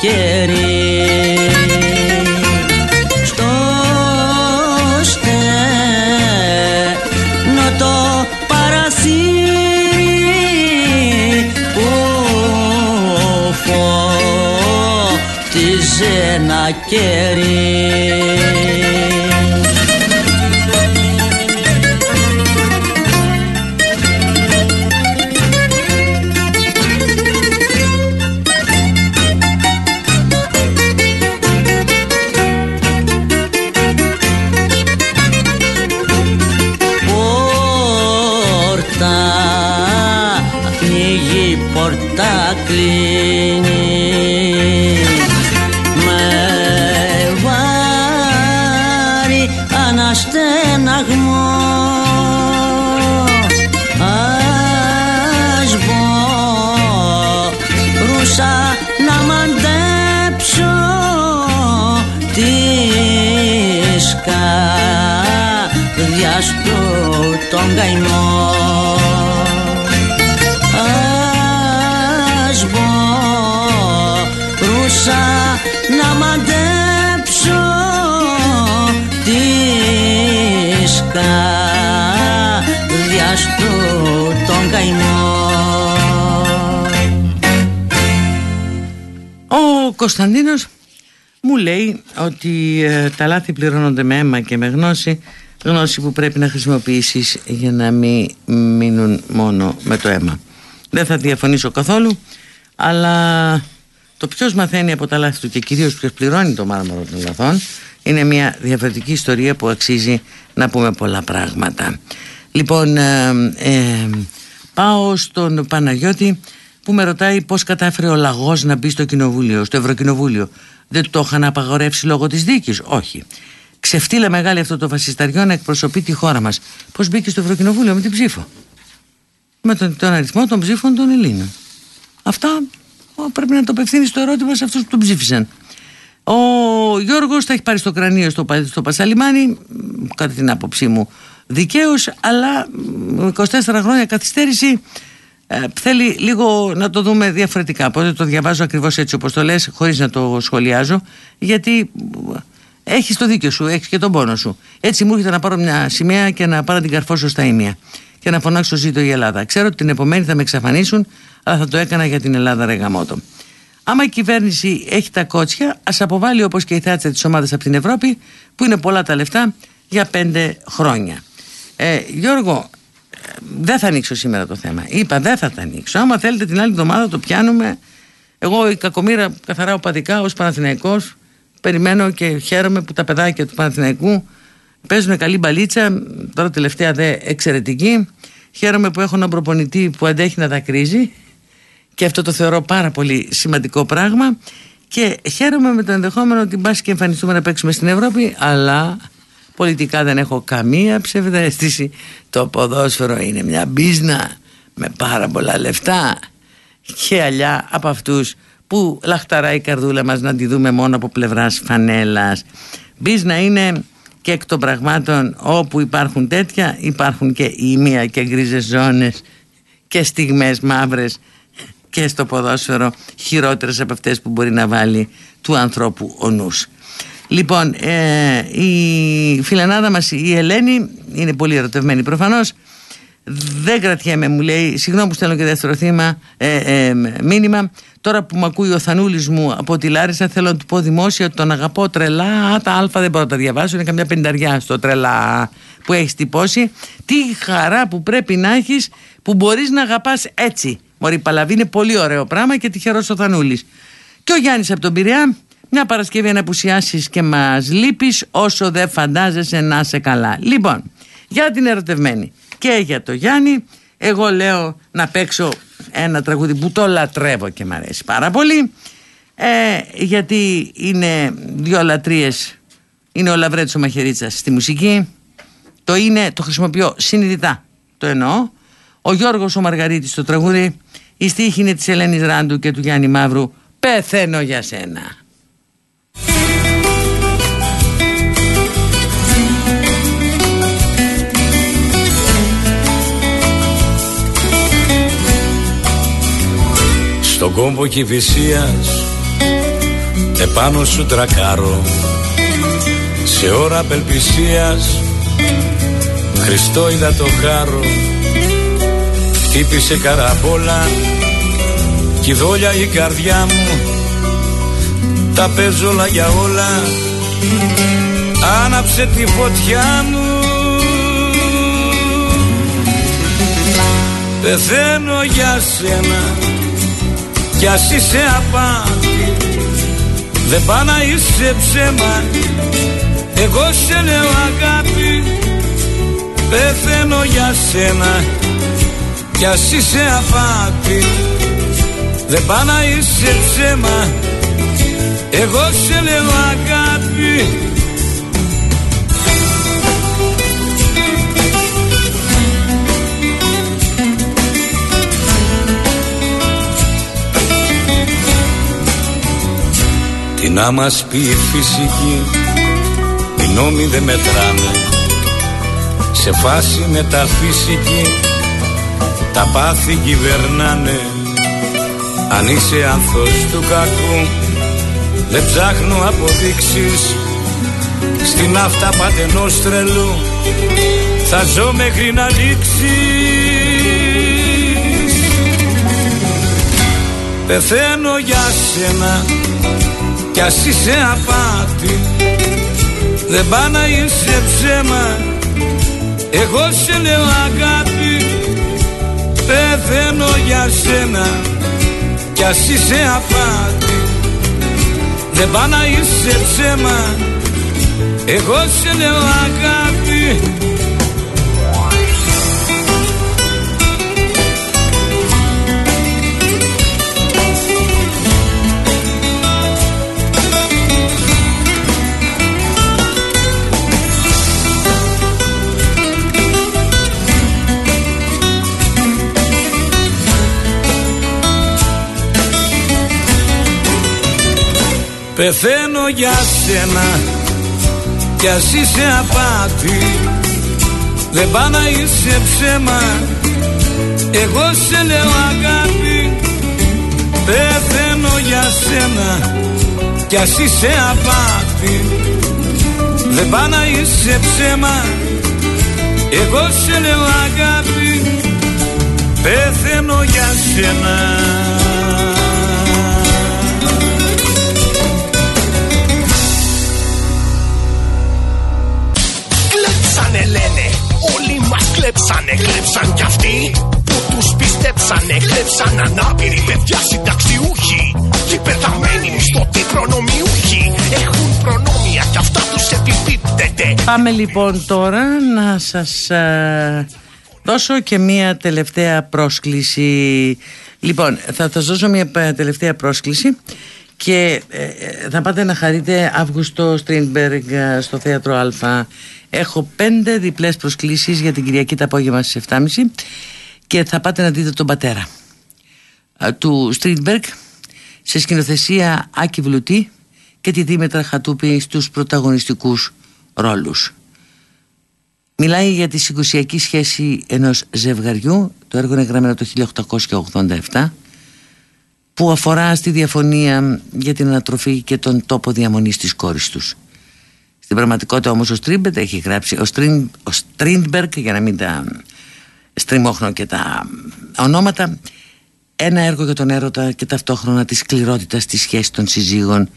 κερί. Στο στενό το παραθύρι που φώτιζε ένα κερί Κωνσταντίνος μου λέει ότι ε, τα λάθη πληρώνονται με αίμα και με γνώση γνώση που πρέπει να χρησιμοποιήσεις για να μην μείνουν μόνο με το αίμα. Δεν θα διαφωνήσω καθόλου, αλλά το ποιος μαθαίνει από τα λάθη του και κυρίως ποιος πληρώνει το μάρμαρο των λαθών είναι μια διαφορετική ιστορία που αξίζει να πούμε πολλά πράγματα. Λοιπόν, ε, ε, πάω στον Παναγιώτη που με ρωτάει πώς κατάφερε ο λαγός να μπει στο κοινοβούλιο, στο Ευρωκοινοβούλιο. Δεν το είχαν απαγορεύσει λόγω της δίκης. Όχι ξεφτύλα μεγάλη αυτό το φασισταριό να εκπροσωπεί τη χώρα μας. Πώς μπήκε στο Ευρωκοινοβούλιο με την ψήφο; Με τον, τον αριθμό των ψήφων των Ελλήνων. Αυτά πρέπει να το απευθύνει στο ερώτημα σε αυτούς που τον ψήφισαν. Ο Γιώργος θα έχει πάρει στο κρανίο στο, στο Πασαλιμάνι, κατά την άποψή μου δικαίως, αλλά με 24 χρόνια καθυστέρηση ε, θέλει λίγο να το δούμε διαφορετικά. Οπότε το διαβάζω ακριβώς έτσι όπως το λες, χωρίς να το σχολιάζω, γιατί έχεις το δίκιο σου, έχεις και τον πόνο σου. Έτσι μου έρχεται να πάρω μια σημαία και να πάρω την καρφώσω στα ίμια και να φωνάξω ζήτω η Ελλάδα. Ξέρω ότι την επομένη θα με εξαφανίσουν, αλλά θα το έκανα για την Ελλάδα ρε γαμότο. Άμα η κυβέρνηση έχει τα κότσια, ας αποβάλει όπως και η θάτσα της ομάδας από την Ευρώπη, που είναι πολλά τα λεφτά, για πέντε χρόνια. Ε, Γιώργο, δεν θα ανοίξω σήμερα το θέμα. Είπα δεν θα τα ανοίξω. Άμα θέλετε την άλλη εβδομάδα το πιάνουμε. Εγώ η κακομήρα καθαρά οπαδικά ως Παναθηναϊκός περιμένω και χαίρομαι που τα παιδάκια του Παναθηναϊκού παίζουν καλή μπαλίτσα. Τώρα τελευταία δε εξαιρετική. Χαίρομαι που έχω έναν προπονητή που αντέχει να τα κρίζει και αυτό το θεωρώ πάρα πολύ σημαντικό πράγμα και χαίρομαι με το ενδεχόμενο ότι μπας και εμφανιστούμε να παίξουμε στην Ευρώπη αλλά πολιτικά δεν έχω καμία ψευδέστηση. Το ποδόσφαιρο είναι μια μπίζνα με πάρα πολλά λεφτά. Και αλλιά από αυτούς που λαχταράει η καρδούλα μας να τη δούμε μόνο από πλευράς φανέλας. Μπίζνα είναι και εκ των πραγμάτων όπου υπάρχουν τέτοια υπάρχουν και ήμια και γκρίζες ζώνες και στιγμές μαύρες και στο ποδόσφαιρο χειρότερες από αυτές που μπορεί να βάλει του ανθρώπου ο νους. Λοιπόν, ε, η φιλενάδα μας η Ελένη είναι πολύ ερωτευμένη προφανώς. Δεν κρατιέμαι μου λέει συγγνώμη που στέλνω και δεύτερο θύμα, ε, ε, μήνυμα. Τώρα που με ακούει ο Θανούλης μου από τη Λάρισα θέλω να του πω δημόσια ότι τον αγαπώ τρελά. Τα α δεν μπορώ να τα διαβάσω είναι καμιά πενταριά στο τρελά που έχεις τυπώσει. Τι χαρά που πρέπει να έχεις που μπορείς να αγαπάς έτσι. Μωρή Παλαβή είναι πολύ ωραίο πράγμα και τυχερός ο Θανούλης. Και ο Γιάννης από τον Πειραιά, μια Παρασκευή να απουσιάσεις και μας λείπεις όσο δεν φαντάζεσαι να είσαι καλά. Λοιπόν, για την ερωτευμένη και για το Γιάννη, εγώ λέω να παίξω ένα τραγούδι που το λατρεύω και μου αρέσει πάρα πολύ. Ε, γιατί είναι δύο λατρείες. Είναι ο Λαβρέτης ο Μαχαιρίτσας στη μουσική. Το είναι, το χρησιμοποιώ συνειδητά το εννοώ. Ο Γιώργος ο Μαργαρίτης στο τραγούδι. Η στίχη είναι της Ελένης Ράντου και του Γιάννη Μαύρου. Πεθαίνω για σένα Στον κόμπο Κηφισίας επάνω σου τρακάρω. Σε ώρα απελπισίας Χριστό είδα το χάρο. Χτύπησε καραμπόλα κι η δόλια η καρδιά μου. Τα παίζω όλα για όλα. Άναψε τη φωτιά μου. Πεθαίνω για σένα κι ας είσαι απάτη. Δεν πά να είσαι ψέμα εγώ σε λέω αγάπη. Πεθαίνω για σένα. Κι ας είσαι απάτη. Δεν πά να είσαι ψέμα. Εγώ σε λέω αγάπη Τι να μας πει η φυσική Οι νόμοι δεν μετράνε. Σε φάση μεταφυσική τα πάθη κυβερνάνε. Αν είσαι άνθος του κακού Δεν ψάχνω αποδείξεις. Στην αυτά πατενός τρελού Θα ζω μέχρι να λήξεις. Πεθαίνω για σένα Κι ας είσαι απάτη. Δεν πά να είσαι ψέμα. Εγώ σε λέω αγάπη. Πεθαίνω για σένα. Κι ας είσαι απάτη. Δεν πά να είσαι ψέμα. Εγώ σε λέω αγάπη Πεθαίνω για σένα κι ας είσαι απάτη. Δεν πά να είσαι ψέμα. Εγώ σε λέω αγάπη. Πεθαίνω για σένα Κι ας είσαι απάτη. Δεν πά να είσαι ψέμα. Εγώ σε λέω αγάπη. Πεθαίνω για σένα κλέψανε, κλέψαν κι αυτοί που τους πιστέψανε, κλέψαν ανάπηροι παιδιά συνταξιούχοι και πεθαμένοι μισθωτοί προνομιούχοι έχουν προνόμια κι αυτά τους επιπίπτεται. Πάμε λοιπόν τώρα να σας ε, δώσω και μία τελευταία πρόσκληση. Λοιπόν, θα σας δώσω μία ε, τελευταία πρόσκληση και ε, ε, θα πάτε να χαρείτε Αύγουστο Στρίνμπεργκ ε, στο Θέατρο Α. Έχω πέντε διπλές προσκλήσεις για την Κυριακή το απόγευμα στις 7.30 και θα πάτε να δείτε τον πατέρα ε, του Στρίνμπεργκ σε σκηνοθεσία Άκη Βλουτή και τη Δήμητρα Χατούπη στους πρωταγωνιστικούς ρόλους. Μιλάει για τη συγκρουσιακή σχέση ενός ζευγαριού, το έργο είναι γραμμένο το 1887, που αφορά στη διαφωνία για την ανατροφή και τον τόπο διαμονής της κόρης τους. Στην πραγματικότητα όμως ο Στρίμπεργκ έχει γράψει, ο, Στρίν, ο Στρίντμπεργκ, για να μην τα στριμώχνω και τα ονόματα, ένα έργο για τον έρωτα και ταυτόχρονα τη σκληρότητα της σχέσης των συζύγων,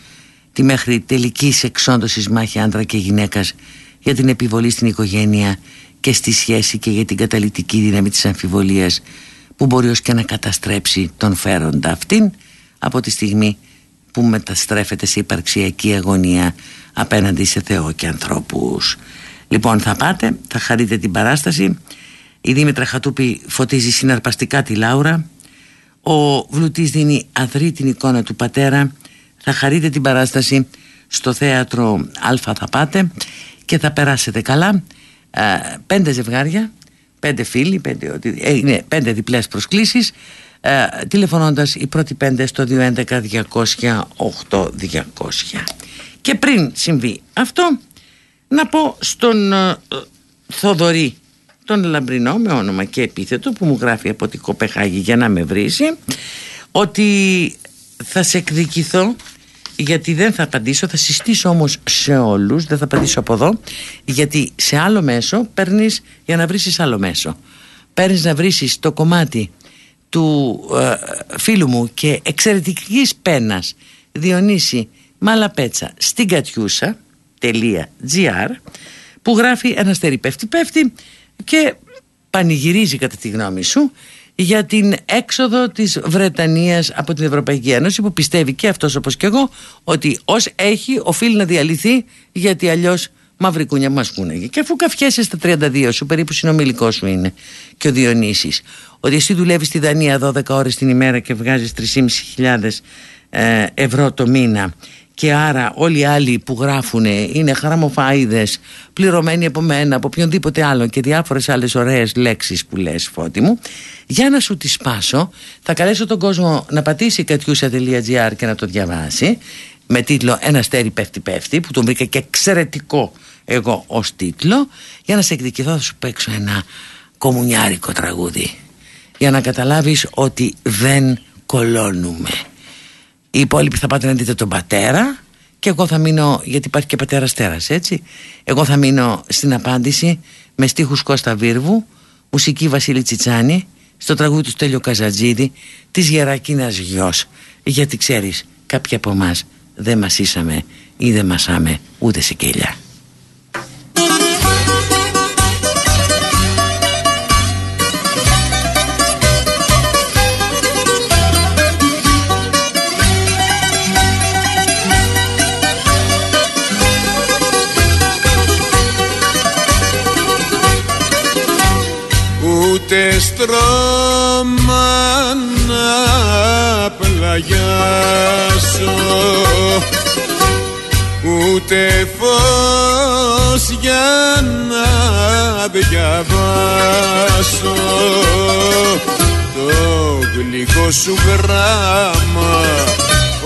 τη μέχρι τελικής εξόντωσης μάχη άντρα και γυναίκας για την επιβολή στην οικογένεια και στη σχέση και για την καταλητική δύναμη της αμφιβολίας που μπορεί ως και να καταστρέψει τον φέροντα αυτήν από τη στιγμή που μεταστρέφεται σε υπαρξιακή αγωνία απέναντι σε Θεό και ανθρώπους. Λοιπόν θα πάτε, θα χαρείτε την παράσταση η Δήμητρα Χατούπη φωτίζει συναρπαστικά τη Λάουρα ο Βλουτής δίνει αδρή την εικόνα του πατέρα θα χαρείτε την παράσταση στο θέατρο Α θα πάτε και θα περάσετε καλά ε, πέντε ζευγάρια πέντε φίλοι πέντε, ότι- ε, είναι πέντε διπλές προσκλήσεις ε, τηλεφωνώντας οι πρώτοι πέντε στο 211 200 8200 και πριν συμβεί αυτό να πω στον ε, ε, Θοδωρή τον Λαμπρινό με όνομα και επίθετο που μου γράφει από την Κοπεχάγη για να με βρίσει ότι θα σε εκδικηθώ γιατί δεν θα απαντήσω, θα συστήσω όμως σε όλους, δεν θα απαντήσω από εδώ γιατί σε άλλο μέσο παίρνεις για να βρίσεις άλλο μέσο. Παίρνεις να βρίσεις το κομμάτι του ε, φίλου μου και εξαιρετικής πένας Διονύση Μαλαπέτσα στην κατιούσα.gr που γράφει ένας αστέρι πέφτει πέφτει και πανηγυρίζει κατά τη γνώμη σου για την έξοδο της Βρετανίας από την Ευρωπαϊκή Ένωση που πιστεύει και αυτός όπως και εγώ ότι ως έχει οφείλει να διαλυθεί γιατί αλλιώς μαύρη κούνια μας κούνεγε και αφού καφιέσαι στα 32 σου περίπου συνομιλικός σου είναι και ο Διονύσης ότι εσύ δουλεύεις στη Δανία 12 ώρες την ημέρα και βγάζεις 3.500 ε, ευρώ το μήνα και άρα όλοι οι άλλοι που γράφουν είναι χαραμοφάιδες πληρωμένοι από μένα, από οποιονδήποτε άλλο και διάφορες άλλες ωραίες λέξεις που λες φώτη μου. Για να σου τις σπάσω θα καλέσω τον κόσμο να πατήσει κατιούσα.gr και να το διαβάσει με τίτλο «Ένα αστέρι πέφτει πέφτει» που τον βρήκα και εξαιρετικό εγώ ως τίτλο για να σε εκδικηθώ θα σου παίξω ένα κομμουνιάρικο τραγούδι για να καταλάβεις ότι δεν κολώνουμε οι υπόλοιποι θα πάτε να δείτε τον πατέρα και εγώ θα μείνω, γιατί υπάρχει και πατέρας τέρας έτσι. Εγώ θα μείνω στην απάντηση με στίχους Κώστα Βίρβου μουσική Βασίλη Τσιτσάνη στο τραγούδι του Στέλιο Καζατζίδη της Γερακίνας γιος. Γιατί ξέρεις κάποιοι από εμάς δεν μασίσαμε ή δεν μασάμε ούτε σε κελιά στρώμα να πλαγιάσω ούτε φως για να διαβάσω. Το γλυκό σου γράμμα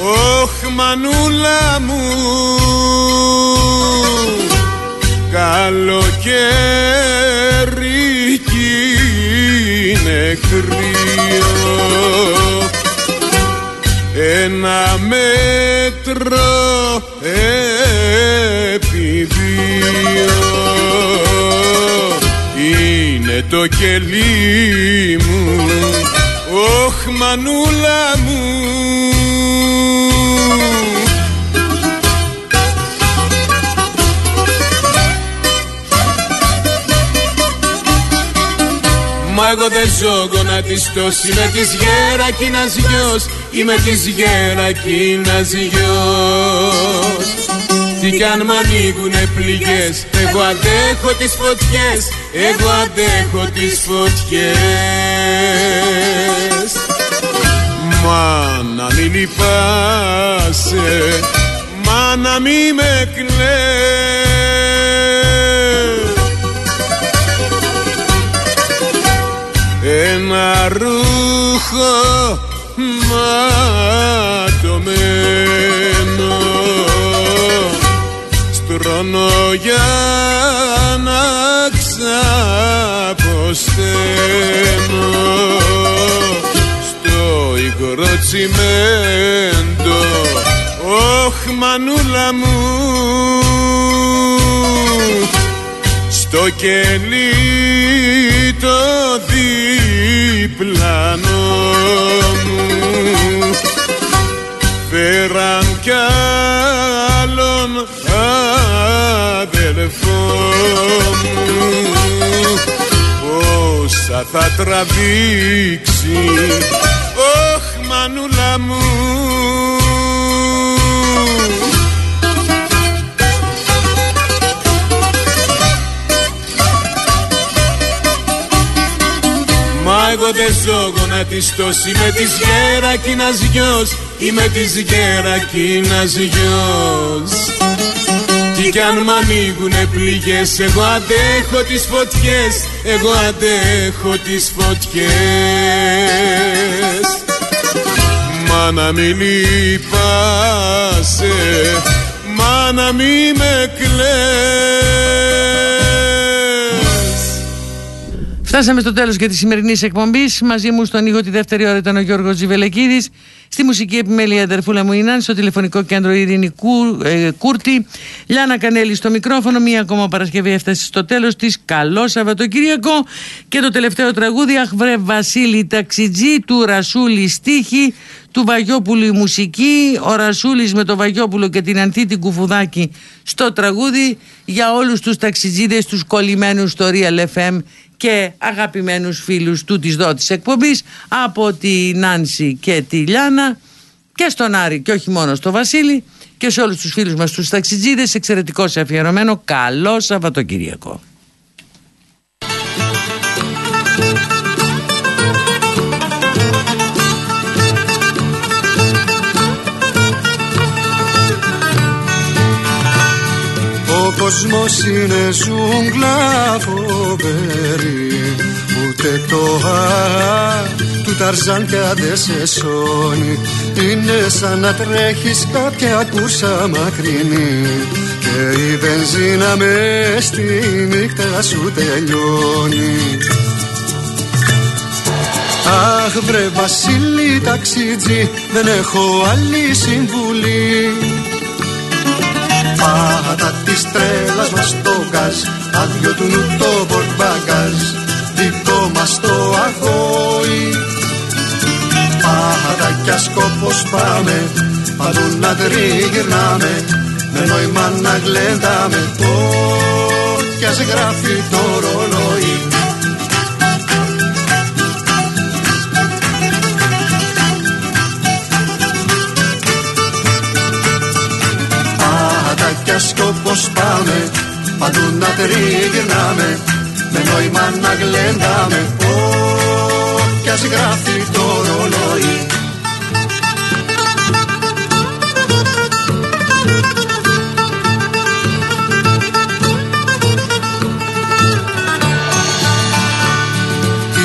Ωχ μανούλα μου. Καλοκαίρι κι είναι είναι κρύο ένα μέτρο επί δύο είναι το κελί μου όχ μανούλα μου Μα εγώ δεν ζω γονατιστός Είμαι της γέρακινας γιος Είμαι της γέρακινας γιος Τι κι αν μ' ανοίγουνε πληγές Εγώ αντέχω τις φωτιές Εγώ αντέχω τις φωτιές. Μα να μην λυπάσαι Μα να μην με κλαις ένα ρούχο ματωμένο. Στρώνω για να ξαποσταίνω. Στο υγρό τσιμέντο όχ μανούλα μου. Στο κελί το διπλανό μου. Φέραν κι άλλον αδελφό μου. Όσα θα τραβήξει όχ μανούλα μου Μα εγώ δεν ζω γονατιστός Είμαι της γέρακινας γιος Είμαι της γέρακινας γιος Τι κι αν μ' ανοίγουνε πληγές Εγώ αντέχω τις φωτιές Εγώ αντέχω τις φωτιές. Μα να μην λυπάσαι Μα να μην με κλαις Φτάσαμε στο τέλος και της σημερινής εκπομπής. Μαζί μου στον ήχο τη δεύτερη ώρα ήταν ο Γιώργος Ζιβελεκίδης. Στη μουσική επιμέλεια αδερφούλα μου Ινάν, στο τηλεφωνικό κέντρο Ειρήνη Κου, ε, Κούρτη. Λιάνα Κανέλη στο μικρόφωνο. Μία ακόμα Παρασκευή έφτασε στο τέλος της. Καλό Σαββατοκύριακο. Και το τελευταίο τραγούδι, Αχ βρε Βασίλη Ταξιτζή, του Ρασούλη Στίχη, του Βαγιόπουλου η μουσική, ο Ρασούλης με το Βαγιόπουλο και την Ανθή την Κουφουδάκη στο τραγούδι για όλους τους ταξιτζίδες, τους κολλημένους στο Real FM και αγαπημένους φίλους του της δότης εκπομπής από τη Νάνση και τη Λιάνα και στον Άρη και όχι μόνο στο Βασίλη και σε όλους τους φίλους μας τους ταξιτζίδες εξαιρετικός σε αφιερωμένο καλό Σαββατοκυριακό. Ο κόσμος είναι ζούγκλα φοβερή Ούτε το α του Ταρζάν πια δεν σε σώνει. Είναι σαν να τρέχεις κάποια κούρσα μακρινή Και η βενζίνα μες στη νύχτα σου τελειώνει. Αχ βρε Βασίλη ταξιτζή δεν έχω άλλη συμβουλή Πάτα της τρέλας μας το γκάζ. Άδειο του νου το πορτμπαγκάζ. Δικό μας το αγόη Πάτα κι ασκόπος πάμε Παντού να τριγυρνάμε. Με νόημα να γλεντάμε. Κι ας γράφει το ρολόι κι σκόπος πάμε Παντού να τριγυρνάμε Με νόημα να γλεντάμε. Κι ας γράφει το ρολόι.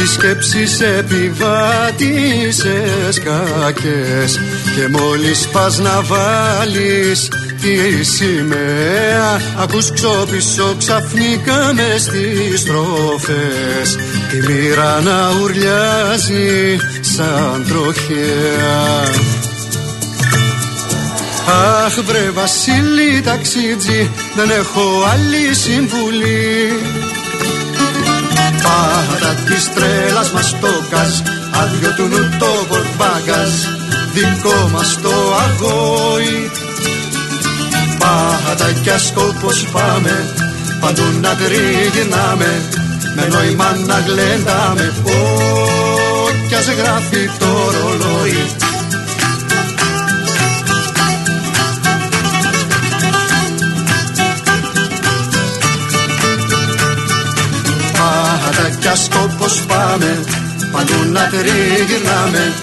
Οι σκέψεις επιβάτησες κακές Και μόλις πας να βάλεις τη σημαία. Ακούς ξόπισω ξαφνικά μες στις στροφές. Τη μοίρα να ουρλιάζει σαν τροχέα Αχ βρε Βασίλη ταξίτζι δεν έχω άλλη συμβουλή. Πάτα της τρέλας μας το καζ άδειο του νου το πορτμπάγκαζ δικό μας το αγόη Πάτα κι ασκόπως πάμε παντού να τριγυρνάμε με νόημα να γλεντάμε. Ω, κι ας γράφει το ρολόι. Πάτα κι ασκόπως πάμε παντού να τριγυρνάμε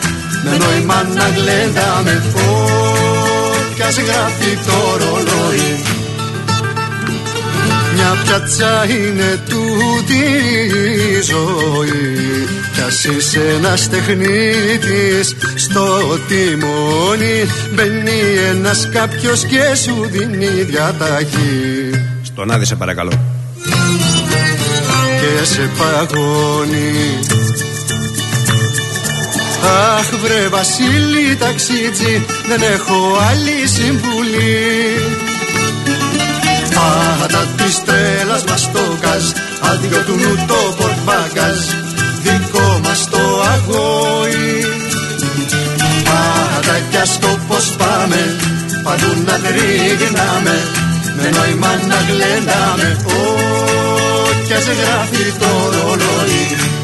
με νόημα να γλεντάμε. Ω, κι ας γράφει το ρολόι. Μια πιάτσα είναι τούτη η ζωή. Κι ας είσαι ένας τεχνίτης στο τιμόνι. Μπαίνει ένας κάποιος και σου δίνει διαταγή. Στον άδει σε παρακαλώ. Και σε παγώνει Αχ βρε Βασίλη ταξίτζι δεν έχω άλλη συμβουλή. Πάτα της τρέλας μας το καζ Άδειο του νου το πορτμπάγκαζ Δικό μας το αγόη Πάτα κι ας το πως πάμε Παντού να τριγυρνάμε Με νόημα να γλεντάμε. Ω κι ας γράφει το ρολόι